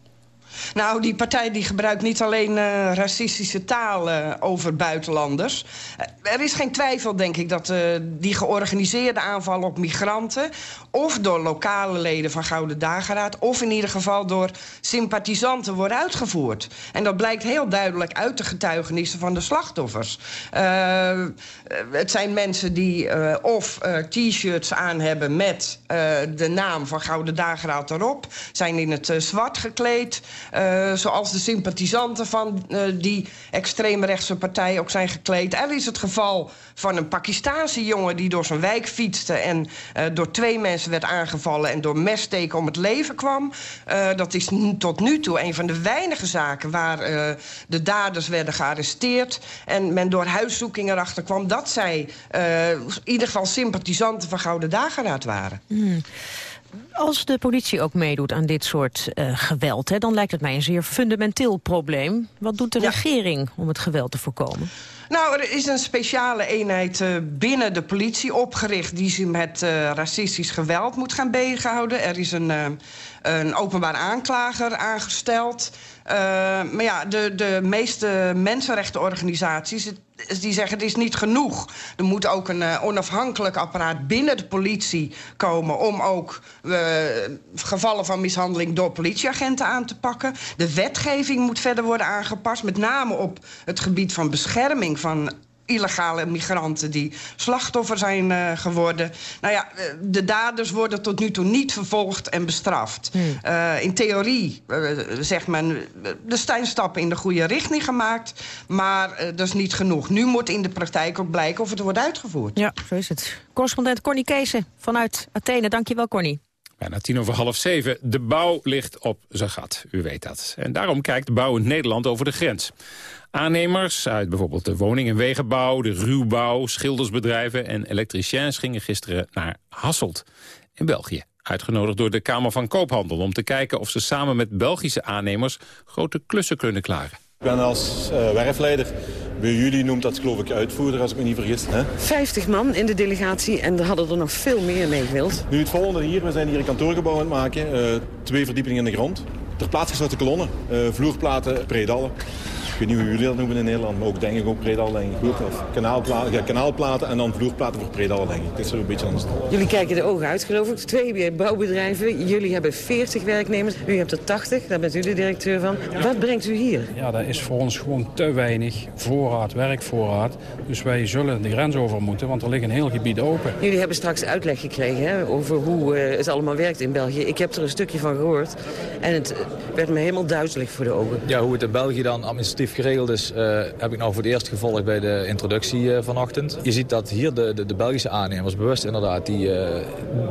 Nou, die partij die gebruikt niet alleen uh, racistische taal uh, over buitenlanders. Uh, er is geen twijfel, denk ik, dat die georganiseerde aanvallen op migranten... of door lokale leden van Gouden Dageraad... of in ieder geval door sympathisanten worden uitgevoerd. En dat blijkt heel duidelijk uit de getuigenissen van de slachtoffers. het zijn mensen die of t-shirts aan hebben met de naam van Gouden Dageraad erop... zijn in het zwart gekleed... Uh, zoals de sympathisanten van uh, die extreemrechtse partij ook zijn gekleed. Er is het geval van een Pakistaanse jongen die door zijn wijk fietste... en uh, door twee mensen werd aangevallen en door messteken om het leven kwam. dat is tot nu toe een van de weinige zaken waar de daders werden gearresteerd... en men door huiszoeking erachter kwam dat zij in ieder geval sympathisanten van Gouden Dageraad waren. Mm. Als de politie ook meedoet aan dit soort uh, geweld... Hè, dan lijkt het mij een zeer fundamenteel probleem. Wat doet de ja. regering om het geweld te voorkomen? Nou, er is een speciale eenheid uh, binnen de politie opgericht... die zich met uh, racistisch geweld moet gaan bezighouden. Er is een, een openbaar aanklager aangesteld... Uh, maar ja, de, de meeste mensenrechtenorganisaties die zeggen het is niet genoeg. Er moet ook een uh, onafhankelijk apparaat binnen de politie komen... om ook uh, gevallen van mishandeling door politieagenten aan te pakken. De wetgeving moet verder worden aangepast. Met name op het gebied van bescherming van illegale migranten die slachtoffer zijn uh, geworden. Nou ja, de daders worden tot nu toe niet vervolgd en bestraft. Hmm. Uh, in theorie uh, zegt men, er zijn stappen in de goede richting gemaakt... maar dat is niet genoeg. Nu moet in de praktijk ook blijken of het wordt uitgevoerd. Ja, zo is het. Correspondent Corny Keesen vanuit Athene. Dankjewel, Corny. Bijna tien over half zeven. De bouw ligt op zijn gat, u weet dat. En daarom kijkt bouwend Nederland over de grens. Aannemers uit bijvoorbeeld de woning- en wegenbouw, de ruwbouw, schildersbedrijven en elektriciens gingen gisteren naar Hasselt in België. Uitgenodigd door de Kamer van Koophandel om te kijken of ze samen met Belgische aannemers grote klussen kunnen klaren. Ik ben als uh, werfleider bij jullie noemt dat geloof ik uitvoerder, als ik me niet vergis. Hè? 50 man in de delegatie en er hadden er nog veel meer mee gewild. Nu het volgende hier, we zijn hier een kantoorgebouw aan het maken. Uh, twee verdiepingen in de grond. Ter plaatse gezette kolonnen, uh, vloerplaten, predallen weet niet hoe jullie dat noemen in Nederland, maar ook denk ik ook predal, denk ik. Goed, of kanaalplaten, ja, kanaalplaten en dan vloerplaten voor predal, denk ik. Het is zo een beetje anders. Jullie kijken de ogen uit, geloof ik. Twee bouwbedrijven. Jullie hebben 40 werknemers. U hebt er 80, daar bent u de directeur van. Wat brengt u hier? Ja, dat is voor ons gewoon te weinig voorraad, werkvoorraad. Dus wij zullen de grens over moeten, want er ligt een heel gebied open. Jullie hebben straks uitleg gekregen hè, over hoe uh, het allemaal werkt in België. Ik heb er een stukje van gehoord en het werd me helemaal duizelig voor de ogen. Ja, hoe het in België dan administratief geregeld is, uh, heb ik nou voor het eerst gevolgd bij de introductie uh, vanochtend. Je ziet dat hier de, de, de Belgische aannemers bewust inderdaad die, uh,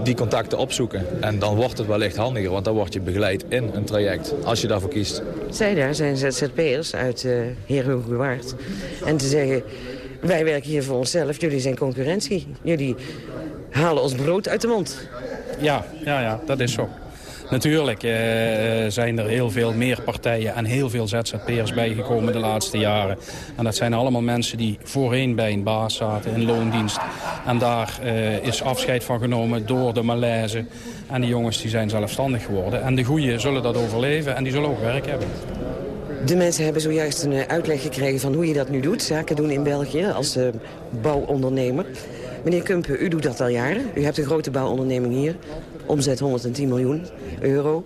die contacten opzoeken. En dan wordt het wellicht handiger, want dan word je begeleid in een traject, als je daarvoor kiest. Zij daar zijn ZZP'ers uit uh, Heerhugowaard. En te zeggen, wij werken hier voor onszelf, jullie zijn concurrentie. Jullie halen ons brood uit de mond. Ja, ja, ja dat is zo. Natuurlijk uh, zijn er heel veel meer partijen en heel veel ZZP'ers bijgekomen de laatste jaren. En dat zijn allemaal mensen die voorheen bij een baas zaten in loondienst. En daar uh, is afscheid van genomen door de malaise. En die jongens die zijn zelfstandig geworden. En de goeie zullen dat overleven en die zullen ook werk hebben. De mensen hebben zojuist een uitleg gekregen van hoe je dat nu doet. Zaken doen in België als bouwondernemer. Meneer Kumpen, u doet dat al jaren. U hebt een grote bouwonderneming hier. Omzet 110 miljoen euro.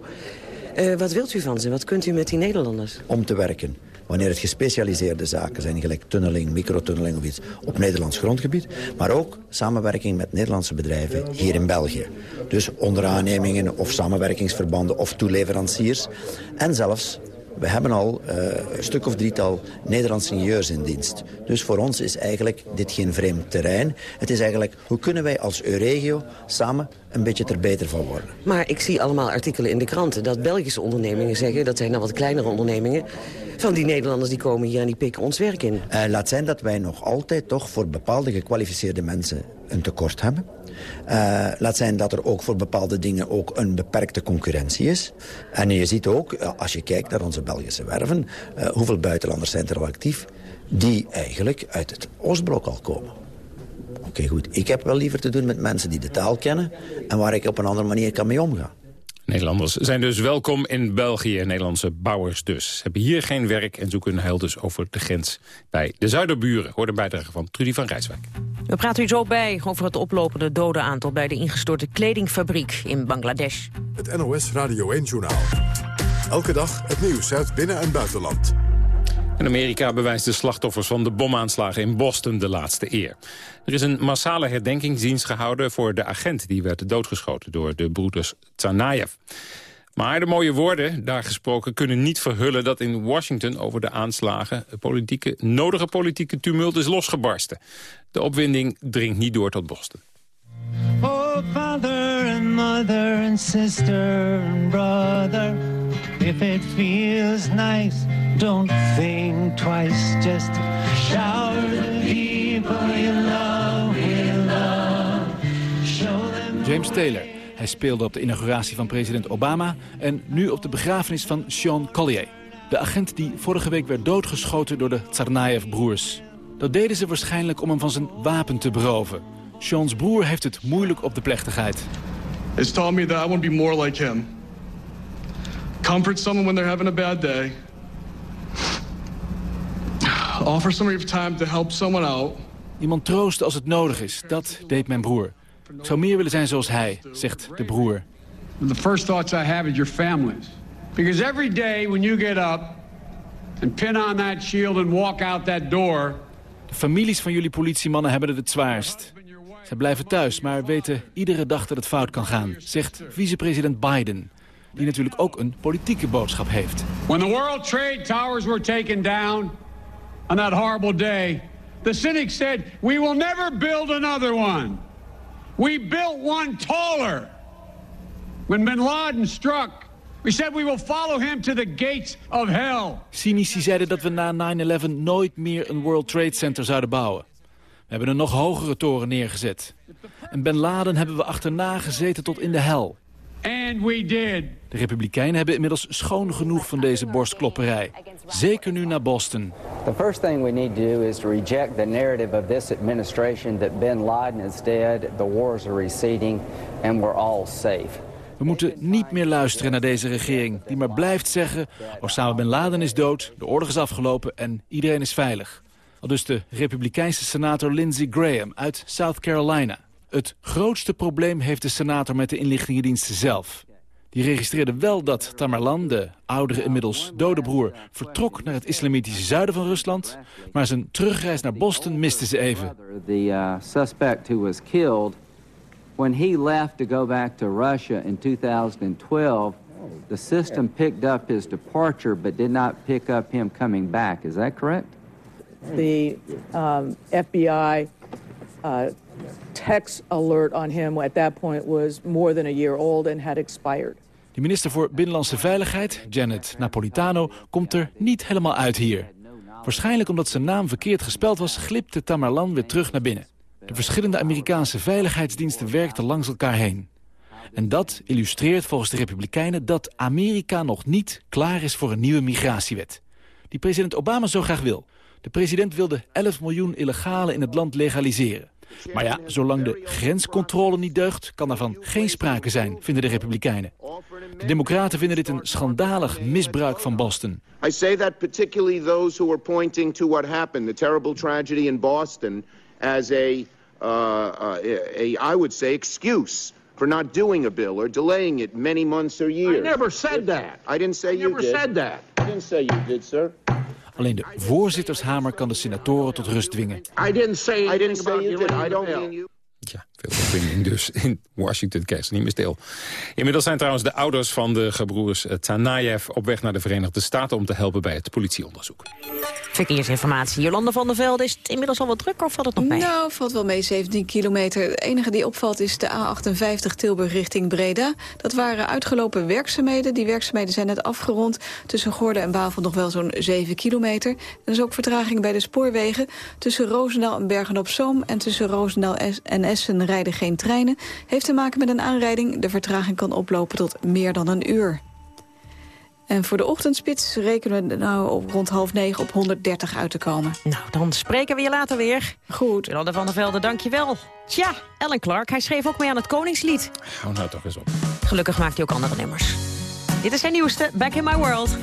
Uh, wat wilt u van ze? Wat kunt u met die Nederlanders? Om te werken. wanneer het gespecialiseerde zaken zijn, gelijk tunneling, microtunneling of iets, op Nederlands grondgebied. Maar ook samenwerking met Nederlandse bedrijven hier in België. Dus onderaannemingen of samenwerkingsverbanden of toeleveranciers. En zelfs we hebben al uh, een stuk of drietal Nederlandse ingenieurs in dienst. Dus voor ons is eigenlijk dit geen vreemd terrein. Het is eigenlijk, hoe kunnen wij als Euregio samen een beetje ter beter van worden. Maar ik zie allemaal artikelen in de kranten dat Belgische ondernemingen zeggen... dat zijn dan wat kleinere ondernemingen... van die Nederlanders die komen hier en die pikken ons werk in. Uh, laat zijn dat wij nog altijd toch voor bepaalde gekwalificeerde mensen een tekort hebben. Uh, laat zijn dat er ook voor bepaalde dingen ook een beperkte concurrentie is. En je ziet ook, uh, als je kijkt naar onze Belgische werven... Uh, hoeveel buitenlanders zijn er al actief... die eigenlijk uit het Oostblok al komen. Oké, goed. Ik heb wel liever te doen met mensen die de taal kennen... en waar ik op een andere manier kan mee omgaan. Nederlanders zijn dus welkom in België, Nederlandse bouwers dus. Ze hebben hier geen werk en zoeken hun heil dus over de grens bij de Zuiderburen. Hoort een bijdrage van Trudy van Rijswijk. We praten u zo bij over het oplopende dodenaantal bij de ingestorte kledingfabriek in Bangladesh. Het NOS Radio 1-journaal. Elke dag het nieuws uit binnen- en buitenland. En Amerika bewijst de slachtoffers van de bomaanslagen in Boston de laatste eer. Er is een massale herdenkingsdienst gehouden voor de agent... die werd doodgeschoten door de broeders Tsarnaev. Maar de mooie woorden, daar gesproken, kunnen niet verhullen... dat in Washington over de aanslagen politieke, nodige politieke tumult is losgebarsten. De opwinding dringt niet door tot Boston. Oh, father and mother and sister brother If it feels nice, don't think twice Just shower the people you love with love James Taylor hij speelde op de inauguratie van president Obama... en nu op de begrafenis van Sean Collier. De agent die vorige week werd doodgeschoten door de Tsarnaev-broers. Dat deden ze waarschijnlijk om hem van zijn wapen te beroven. Sean's broer heeft het moeilijk op de plechtigheid. It's taught me that I want to be more like him. Comfort someone when they're having a bad day. Offer some of your time to help someone out. Iemand troosten als het nodig is, dat deed mijn broer. Ik zou meer willen zijn zoals hij, zegt de broer. The first thoughts I have is your families. Because every day when you get up and pin on that shield and walk out that door... De families van jullie politiemannen hebben het het zwaarst. Ze blijven thuis, maar weten iedere dag dat het fout kan gaan, zegt vicepresident Biden. Die natuurlijk ook een politieke boodschap heeft. When the World Trade Towers were taken down on that horrible day, the cynics said, we will never build another one. We built one taller. When bin Laden struck, we said we will follow him to the gates of hell. Cynici zeiden dat we na 9-11 nooit meer een World Trade Center zouden bouwen. We hebben een nog hogere toren neergezet. En Ben Laden hebben we achterna gezeten tot in de hel. And we did. De Republikeinen hebben inmiddels schoon genoeg van deze borstklopperij. Zeker nu naar Boston. The first thing we need to do is to reject the narrative of this administration that Bin Laden is dead, the wars are receding and we're all safe. We moeten niet meer luisteren naar deze regering die maar blijft zeggen... Osama Bin Laden is dood, de oorlog is afgelopen en iedereen is veilig. Al dus de republikeinse senator Lindsey Graham uit South Carolina. Het grootste probleem heeft de senator met de inlichtingendiensten zelf. Die registreerde wel dat Tamerlan, de oudere inmiddels dode broer... vertrok naar het islamitische zuiden van Rusland... maar zijn terugreis naar Boston miste ze even. The uh, suspect who was killed, when he left to go back to Russia in 2012... the system picked up his departure but did not pick up him coming back. Is that correct? The um, FBI uh, text alert on him at that point was more than a year old and had expired. De minister voor Binnenlandse Veiligheid, Janet Napolitano, komt er niet helemaal uit hier. Waarschijnlijk omdat zijn naam verkeerd gespeld was, glipte Tamerlan weer terug naar binnen. De verschillende Amerikaanse veiligheidsdiensten werkten langs elkaar heen. En dat illustreert volgens de Republikeinen dat Amerika nog niet klaar is voor een nieuwe migratiewet. Die president Obama zo graag wil. De president wilde 11 miljoen illegalen in het land legaliseren. Maar ja, zolang de grenscontrole niet deugt, kan daarvan geen sprake zijn, vinden de Republikeinen. De Democraten vinden dit een schandalig misbruik van Boston. I say that particularly those who are pointing to what happened, the terrible tragedy in Boston, as a, uh, uh, a I would say, excuse for not doing a bill or delaying it many months or years. I never said that. I didn't say I you never did. said that. I didn't say you did, sir. Alleen de voorzittershamer kan de senatoren tot rust dwingen. I didn't say I didn't say you did. I don't mean you. Ja, veel opwinding dus in Washington. Kerst niet meer stil. Inmiddels zijn trouwens de ouders van de gebroers Tsarnaev... op weg naar de Verenigde Staten om te helpen bij het politieonderzoek. Verkeersinformatie. Jolanda van der Velde, is het inmiddels al wat drukker of valt het nog mee? Nou, valt wel mee, 17 kilometer. Het enige die opvalt is de A58 Tilburg richting Breda. Dat waren uitgelopen werkzaamheden. Die werkzaamheden zijn net afgerond. Tussen Gordel en Bavel nog wel zo'n 7 kilometer. Er is ook vertraging bij de spoorwegen. Tussen Roosendaal en Bergen-op-Zoom en tussen Roosendaal en Essen rijden geen treinen. Heeft te maken met een aanrijding. De vertraging kan oplopen tot meer dan een uur. En voor de ochtendspits rekenen we nou op rond half negen op 130 uit te komen. Nou, dan spreken we je later weer. Goed. Jolanda van der Velde, dank je wel. Tja, Ellen Clark, hij schreef ook mee aan het Koningslied. Hou nou toch eens op. Gelukkig maakt hij ook andere nummers. Dit is zijn nieuwste, Back in My World.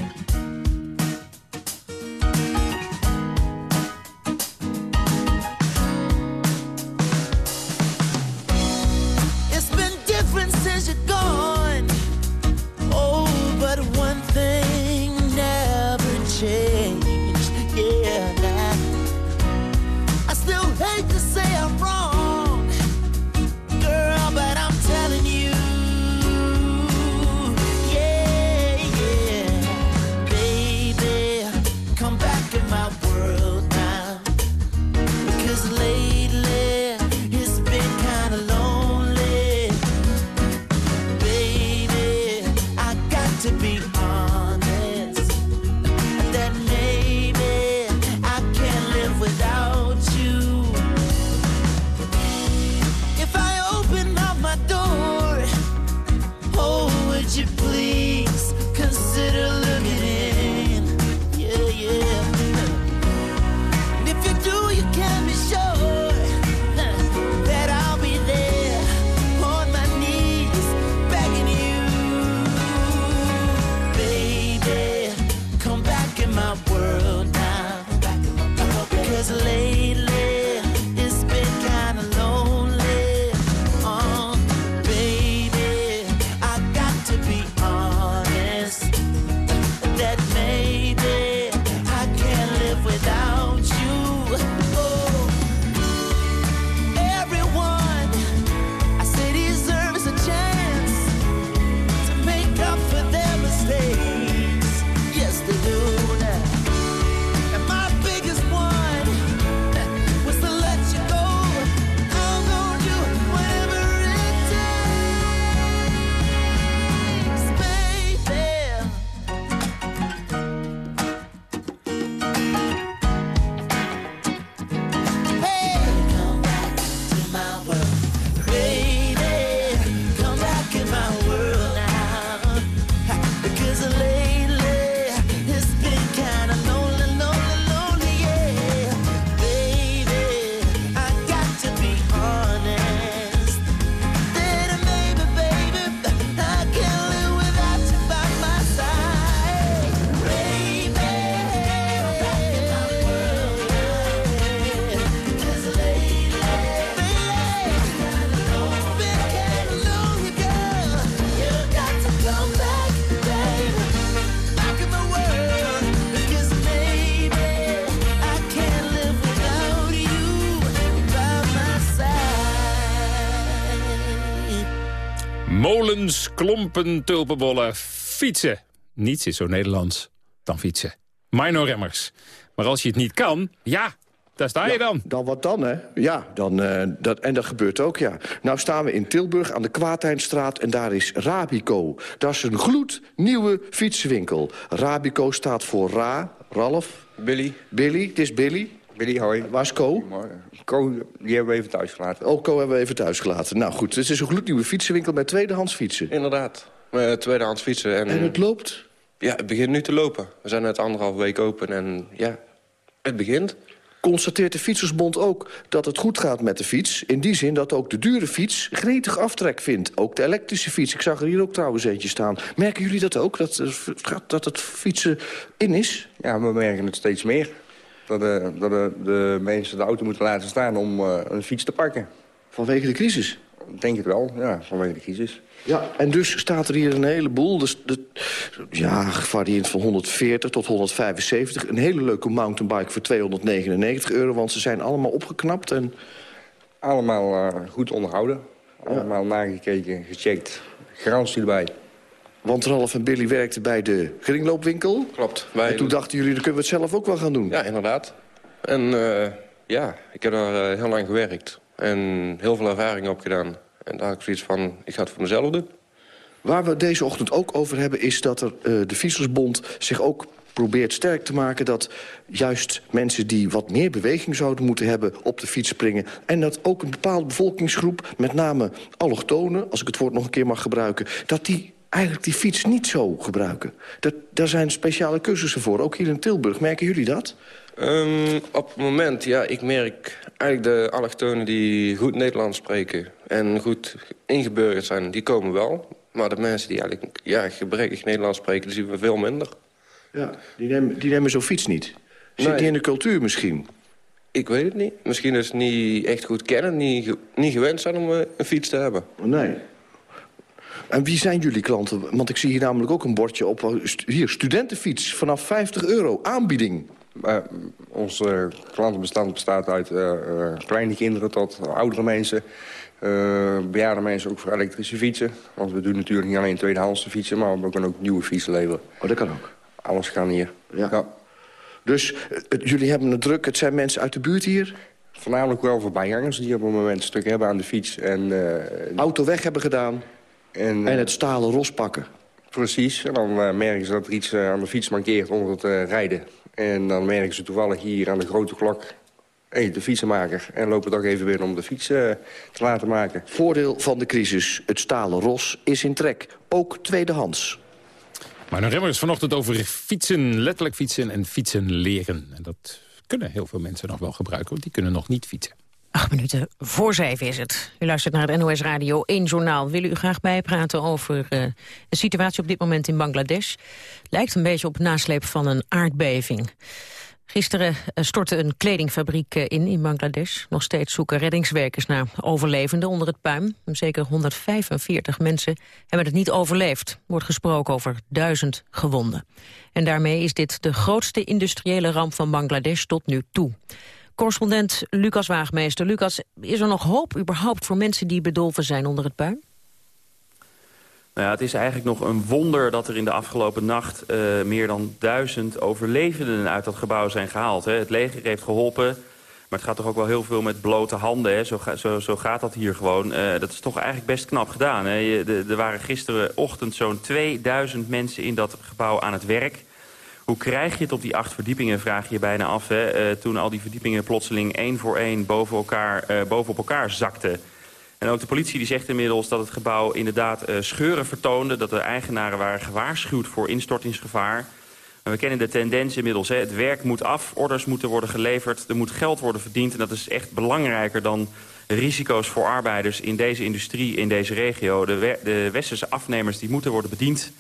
Klompen, tulpenbollen, fietsen. Niets is zo Nederlands dan fietsen. Minor Remmers. Maar als je het niet kan, ja, daar sta je dan. Dan wat dan, hè? Ja, dan, eh, dat, en dat gebeurt ook, ja. Nou staan we in Tilburg aan de Kwaadheinstraat en daar is Rabico. Dat is een gloednieuwe fietsenwinkel. Rabico staat voor Ra, Ralf. Billy. Billy, het is Billy. Billy, hoi. Waar is Co? Co, die hebben we even thuis gelaten. Oh, Co hebben we even thuis gelaten. Nou goed, het is een gloednieuwe fietsenwinkel met tweedehands fietsen. Inderdaad. Eh, tweedehands fietsen. En, En het loopt? Ja, het begint nu te lopen. We zijn net anderhalf week open en ja, het begint. Constateert de Fietsersbond ook dat het goed gaat met de fiets. In die zin dat ook de dure fiets gretig aftrek vindt. Ook de elektrische fiets. Ik zag er hier ook trouwens eentje staan. Merken jullie dat ook, dat, dat het fietsen in is? Ja, we merken het steeds meer. Dat, de, dat de, de mensen de auto moeten laten staan om eh, een fiets te pakken. Vanwege de crisis? denk het wel, ja, vanwege de crisis. Ja, en dus staat er hier een heleboel. Dus de, ja, gevarieerd van 140 tot 175. Een hele leuke mountainbike voor 299 euro, want ze zijn allemaal opgeknapt. En... Allemaal eh, goed onderhouden. Allemaal nagekeken, gecheckt. Garantie erbij. Want Ralf en Billy werkten bij de kringloopwinkel. Klopt. En toen dachten jullie, dan kunnen we het zelf ook wel gaan doen. Ja, inderdaad. En eh, ja, ik heb daar eh, heel lang gewerkt. En heel veel ervaring opgedaan. En daar had ik zoiets van, ik ga het voor mezelf doen. Waar we deze ochtend ook over hebben... is dat er, eh, de Fietsersbond zich ook probeert sterk te maken... dat juist mensen die wat meer beweging zouden moeten hebben... op de fiets springen. En dat ook een bepaalde bevolkingsgroep, met name allochtonen... als ik het woord nog een keer mag gebruiken... dat die eigenlijk die fiets niet zo gebruiken. Dat, daar zijn speciale cursussen voor, ook hier in Tilburg. Merken jullie dat? Ehm, op het moment, ja, ik merk eigenlijk de allochtonen die goed Nederlands spreken... en goed ingeburgerd zijn, die komen wel. Maar de mensen die eigenlijk ja, gebrekkig Nederlands spreken, die zien we veel minder. Ja, die nemen, die nemen zo'n fiets niet. Zit Nee. die in de cultuur misschien? Ik weet het niet. Misschien is het niet echt goed kennen, niet, niet gewend zijn om eh, een fiets te hebben. Nee. En wie zijn jullie klanten? Want ik zie hier namelijk ook een bordje op. eh, Hier, studentenfiets, vanaf 50 euro, aanbieding. Uh, ons eh, klantenbestand bestaat uit eh, kleine kinderen tot oudere mensen. eh, bejaarde mensen ook voor elektrische fietsen. Want we doen natuurlijk niet alleen tweedehands fietsen... maar we kunnen ook nieuwe fietsen leveren. Oh, dat kan ook? Alles kan hier. Ja. Dus jullie hebben het druk. Het zijn mensen uit de buurt hier? Voornamelijk wel voorbijgangers die op het moment een stuk hebben aan de fiets. En, Auto weg hebben gedaan. En, en het stalen ros pakken. Precies. En dan eh, merken ze dat er iets eh, aan de fiets mankeert onder het eh, rijden. En dan merken ze toevallig hier aan de grote klok... Hé, de fietsenmaker. En lopen toch even binnen om de fiets eh, te laten maken. Voordeel van de crisis, het stalen ros is in trek. Ook tweedehands. Maar nog Remmers vanochtend over fietsen, letterlijk fietsen en fietsen leren. En dat kunnen heel veel mensen nog wel gebruiken, want die kunnen nog niet fietsen. Acht minuten voor zeven is het. U luistert naar het NOS Radio 1 Journaal. Willen u graag bijpraten over eh, de situatie op dit moment in Bangladesh? Lijkt een beetje op nasleep van een aardbeving. Gisteren eh, stortte een kledingfabriek eh, in in Bangladesh. Nog steeds zoeken reddingswerkers naar overlevenden onder het puin. Zeker 145 mensen hebben het niet overleefd. Er wordt gesproken over duizend gewonden. En daarmee is dit de grootste industriële ramp van Bangladesh tot nu toe. Correspondent Lucas Waagmeester. Lucas, is er nog hoop überhaupt voor mensen die bedolven zijn onder het puin? Nou ja, het is eigenlijk nog een wonder dat er in de afgelopen nacht... eh, meer dan duizend overlevenden uit dat gebouw zijn gehaald. Hè. Het leger heeft geholpen, maar het gaat toch ook wel heel veel met blote handen. Hè. Zo, zo, zo gaat dat hier gewoon. Eh, dat is toch eigenlijk best knap gedaan. Er waren gisterenochtend zo'n 2000 mensen in dat gebouw aan het werk... Hoe krijg je het op die acht verdiepingen, vraag je je bijna af. Hè? Eh, toen al die verdiepingen plotseling één voor één boven elkaar, eh, bovenop elkaar zakten. En ook de politie die zegt inmiddels dat het gebouw inderdaad eh, scheuren vertoonde. Dat de eigenaren waren gewaarschuwd voor instortingsgevaar. We kennen de tendens inmiddels. Hè? Het werk moet af, orders moeten worden geleverd. Er moet geld worden verdiend. En dat is echt belangrijker dan risico's voor arbeiders in deze industrie, in deze regio. De, de westerse afnemers die moeten worden bediend.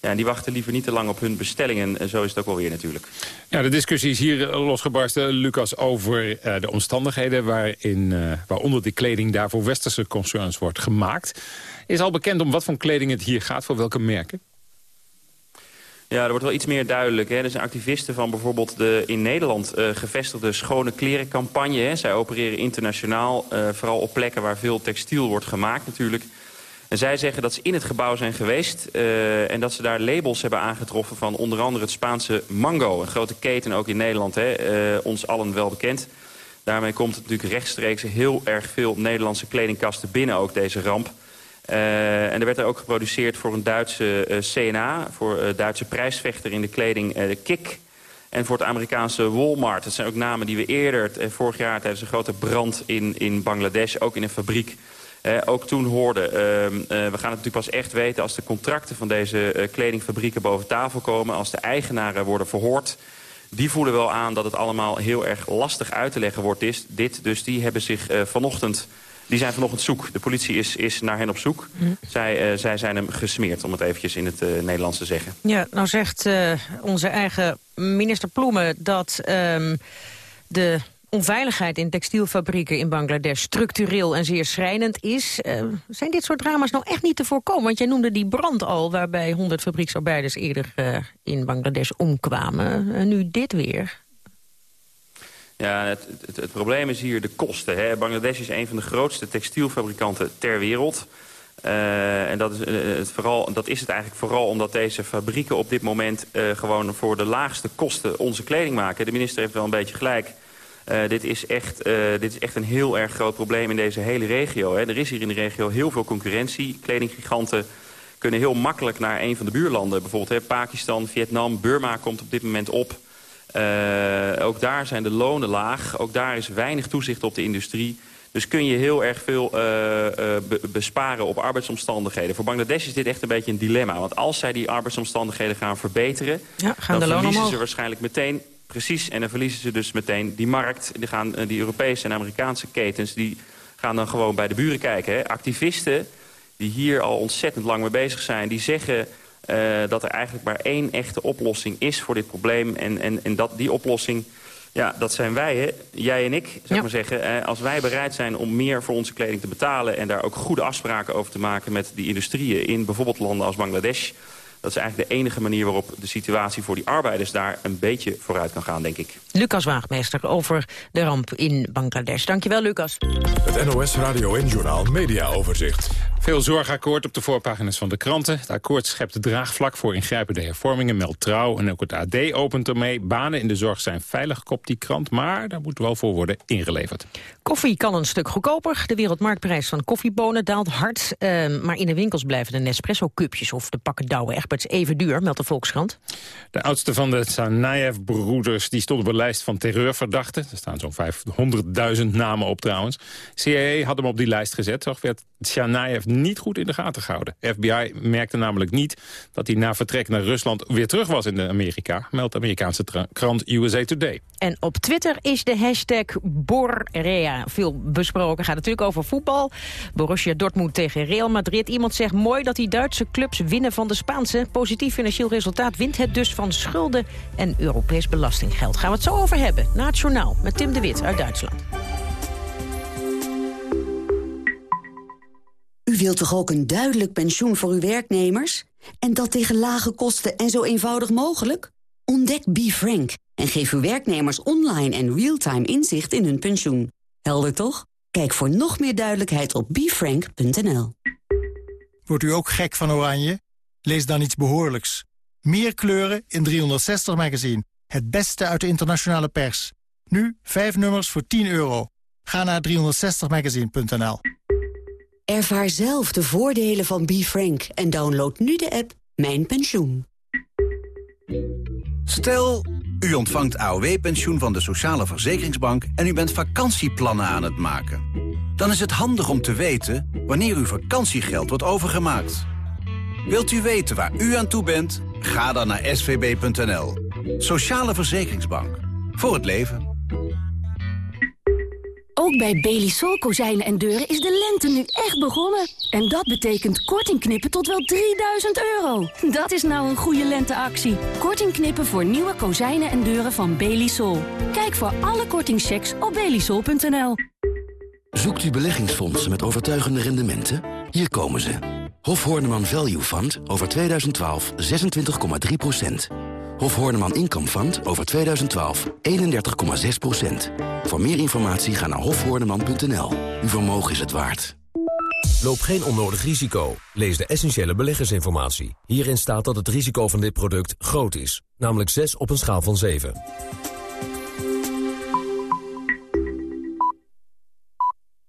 Ja, en die wachten liever niet te lang op hun bestellingen. En zo is het ook wel weer natuurlijk. Ja, de discussie is hier eh, losgebarsten, Lucas, over eh, de omstandigheden... Waarin, eh, waaronder die kleding daar voor westerse concerns wordt gemaakt. Is al bekend om wat voor kleding het hier gaat, voor welke merken? Ja, er wordt wel iets meer duidelijk. Hè. Er zijn activisten van bijvoorbeeld de in Nederland gevestigde schone klerencampagne. Hè. Zij opereren internationaal, vooral op plekken waar veel textiel wordt gemaakt natuurlijk. En zij zeggen dat ze in het gebouw zijn geweest... eh, en dat ze daar labels hebben aangetroffen van onder andere het Spaanse Mango. Een grote keten ook in Nederland, hè. eh, ons allen wel bekend. Daarmee komt het natuurlijk rechtstreeks heel erg veel Nederlandse kledingkasten binnen ook deze ramp. Eh, en er werd er ook geproduceerd voor een Duitse CNA, voor Duitse prijsvechter in de kleding, Kik. En voor het Amerikaanse Walmart. Dat zijn ook namen die we eerder, vorig jaar tijdens een grote brand in, in Bangladesh, ook in een fabriek, eh, ook toen hoorden. Ehm, eh, we gaan het natuurlijk pas echt weten als de contracten van deze eh, kledingfabrieken boven tafel komen. Als de eigenaren worden verhoord. Die voelen wel aan dat het allemaal heel erg lastig uit te leggen wordt. Is, dit, dus die hebben zich vanochtend... Die zijn vanochtend zoek. De politie is, is naar hen op zoek. Zij, eh, zij zijn hem gesmeerd, om het eventjes in het Nederlands te zeggen. Ja, nou zegt onze eigen minister Ploemen dat ehm, de onveiligheid in textielfabrieken in Bangladesh structureel en zeer schrijnend is. Uh, zijn dit soort drama's nou echt niet te voorkomen? Want jij noemde die brand al, waarbij 100 fabrieksarbeiders eerder uh, in Bangladesh omkwamen. Uh, nu dit weer. Ja, het, het, probleem is hier de kosten. Hè. Bangladesh is een van de grootste textielfabrikanten ter wereld. En dat is, het vooral, dat is het eigenlijk vooral omdat deze fabrieken op dit moment gewoon voor de laagste kosten onze kleding maken. De minister heeft wel een beetje gelijk. Dit, is echt, dit is echt een heel erg groot probleem in deze hele regio. Hè. Er is hier in de regio heel veel concurrentie. Kledinggiganten kunnen heel makkelijk naar een van de buurlanden. Bijvoorbeeld hè, Pakistan, Vietnam, Burma komt op dit moment op. ook daar zijn de lonen laag. Ook daar is weinig toezicht op de industrie. Dus kun je heel erg veel uh, uh, be besparen op arbeidsomstandigheden. Voor Bangladesh is dit echt een beetje een dilemma. Want als zij die arbeidsomstandigheden gaan verbeteren... Ja, gaan dan de verliezen omhoog. ze waarschijnlijk meteen... Precies, en dan verliezen ze dus meteen die markt. Die, gaan, uh, die Europese en Amerikaanse ketens... die gaan dan gewoon bij de buren kijken. Hè. Activisten die hier al ontzettend lang mee bezig zijn... die zeggen dat er eigenlijk maar één echte oplossing is voor dit probleem. En, en, en dat die oplossing... Ja, dat zijn wij, hè? jij en ik, zou ik Ja. maar zeggen. Eh, als wij bereid zijn om meer voor onze kleding te betalen... en daar ook goede afspraken over te maken met die industrieën... in bijvoorbeeld landen als Bangladesh... dat is eigenlijk de enige manier waarop de situatie voor die arbeiders... daar een beetje vooruit kan gaan, denk ik. Lucas Waagmeester over de ramp in Bangladesh. Dankjewel, Lucas. Het NOS Radio en Journaal Media Overzicht. Veel zorgakkoord op de voorpagina's van de kranten. Het akkoord schept draagvlak voor ingrijpende hervormingen, meldt trouw. En ook het AD opent ermee. Banen in de zorg zijn veilig, kopt die krant. Maar daar moet wel voor worden ingeleverd. Koffie kan een stuk goedkoper. De wereldmarktprijs van koffiebonen daalt hard. eh, maar in de winkels blijven de Nespresso-cupjes of de pakken Douwe Egberts even duur, meldt de Volkskrant. De oudste van de Tsarnaev-broeders die stond op een lijst van terreurverdachten. Er staan zo'n 500.000 namen op trouwens. CIA had hem op die lijst gezet. Toch werd Tsarnaev niet goed in de gaten gehouden. FBI merkte namelijk niet dat hij na vertrek naar Rusland weer terug was in de Amerika. Meldt de Amerikaanse krant USA Today. En op Twitter is de hashtag Borrea veel besproken. Gaat natuurlijk over voetbal. Borussia Dortmund tegen Real Madrid. Iemand zegt mooi dat die Duitse clubs winnen van de Spaanse. Positief financieel resultaat wint het dus van schulden en Europees belastinggeld. Gaan we het zo over hebben na het journaal met Tim de Wit uit Duitsland. Wilt toch ook een duidelijk pensioen voor uw werknemers? En dat tegen lage kosten en zo eenvoudig mogelijk? Ontdek BeFrank en geef uw werknemers online en real-time inzicht in hun pensioen. Helder toch? Kijk voor nog meer duidelijkheid op befrank.nl. Wordt u ook gek van oranje? Lees dan iets behoorlijks. Meer kleuren in 360 magazine. Het beste uit de internationale pers. Nu 5 nummers voor 10 euro. Ga naar 360magazine.nl. Ervaar zelf de voordelen van BeFrank en download nu de app Mijn Pensioen. Stel, u ontvangt AOW-pensioen van de Sociale Verzekeringsbank... en u bent vakantieplannen aan het maken. Dan is het handig om te weten wanneer uw vakantiegeld wordt overgemaakt. Wilt u weten waar u aan toe bent? Ga dan naar svb.nl. Sociale Verzekeringsbank. Voor het leven. Ook bij Belisol kozijnen en deuren is de lente nu echt begonnen. En dat betekent korting knippen tot wel 3000 euro. Dat is nou een goede lenteactie. Korting knippen voor nieuwe kozijnen en deuren van Belisol. Kijk voor alle kortingchecks op belisol.nl. Zoekt u beleggingsfondsen met overtuigende rendementen? Hier komen ze. Hof Horneman Value Fund over 2012 26,3 Hof Horneman Fund over 2012 31,6% Voor meer informatie ga naar hofhoorneman.nl. Uw vermogen is het waard. Loop geen onnodig risico. Lees de essentiële beleggersinformatie. Hierin staat dat het risico van dit product groot is. Namelijk 6 op een schaal van 7.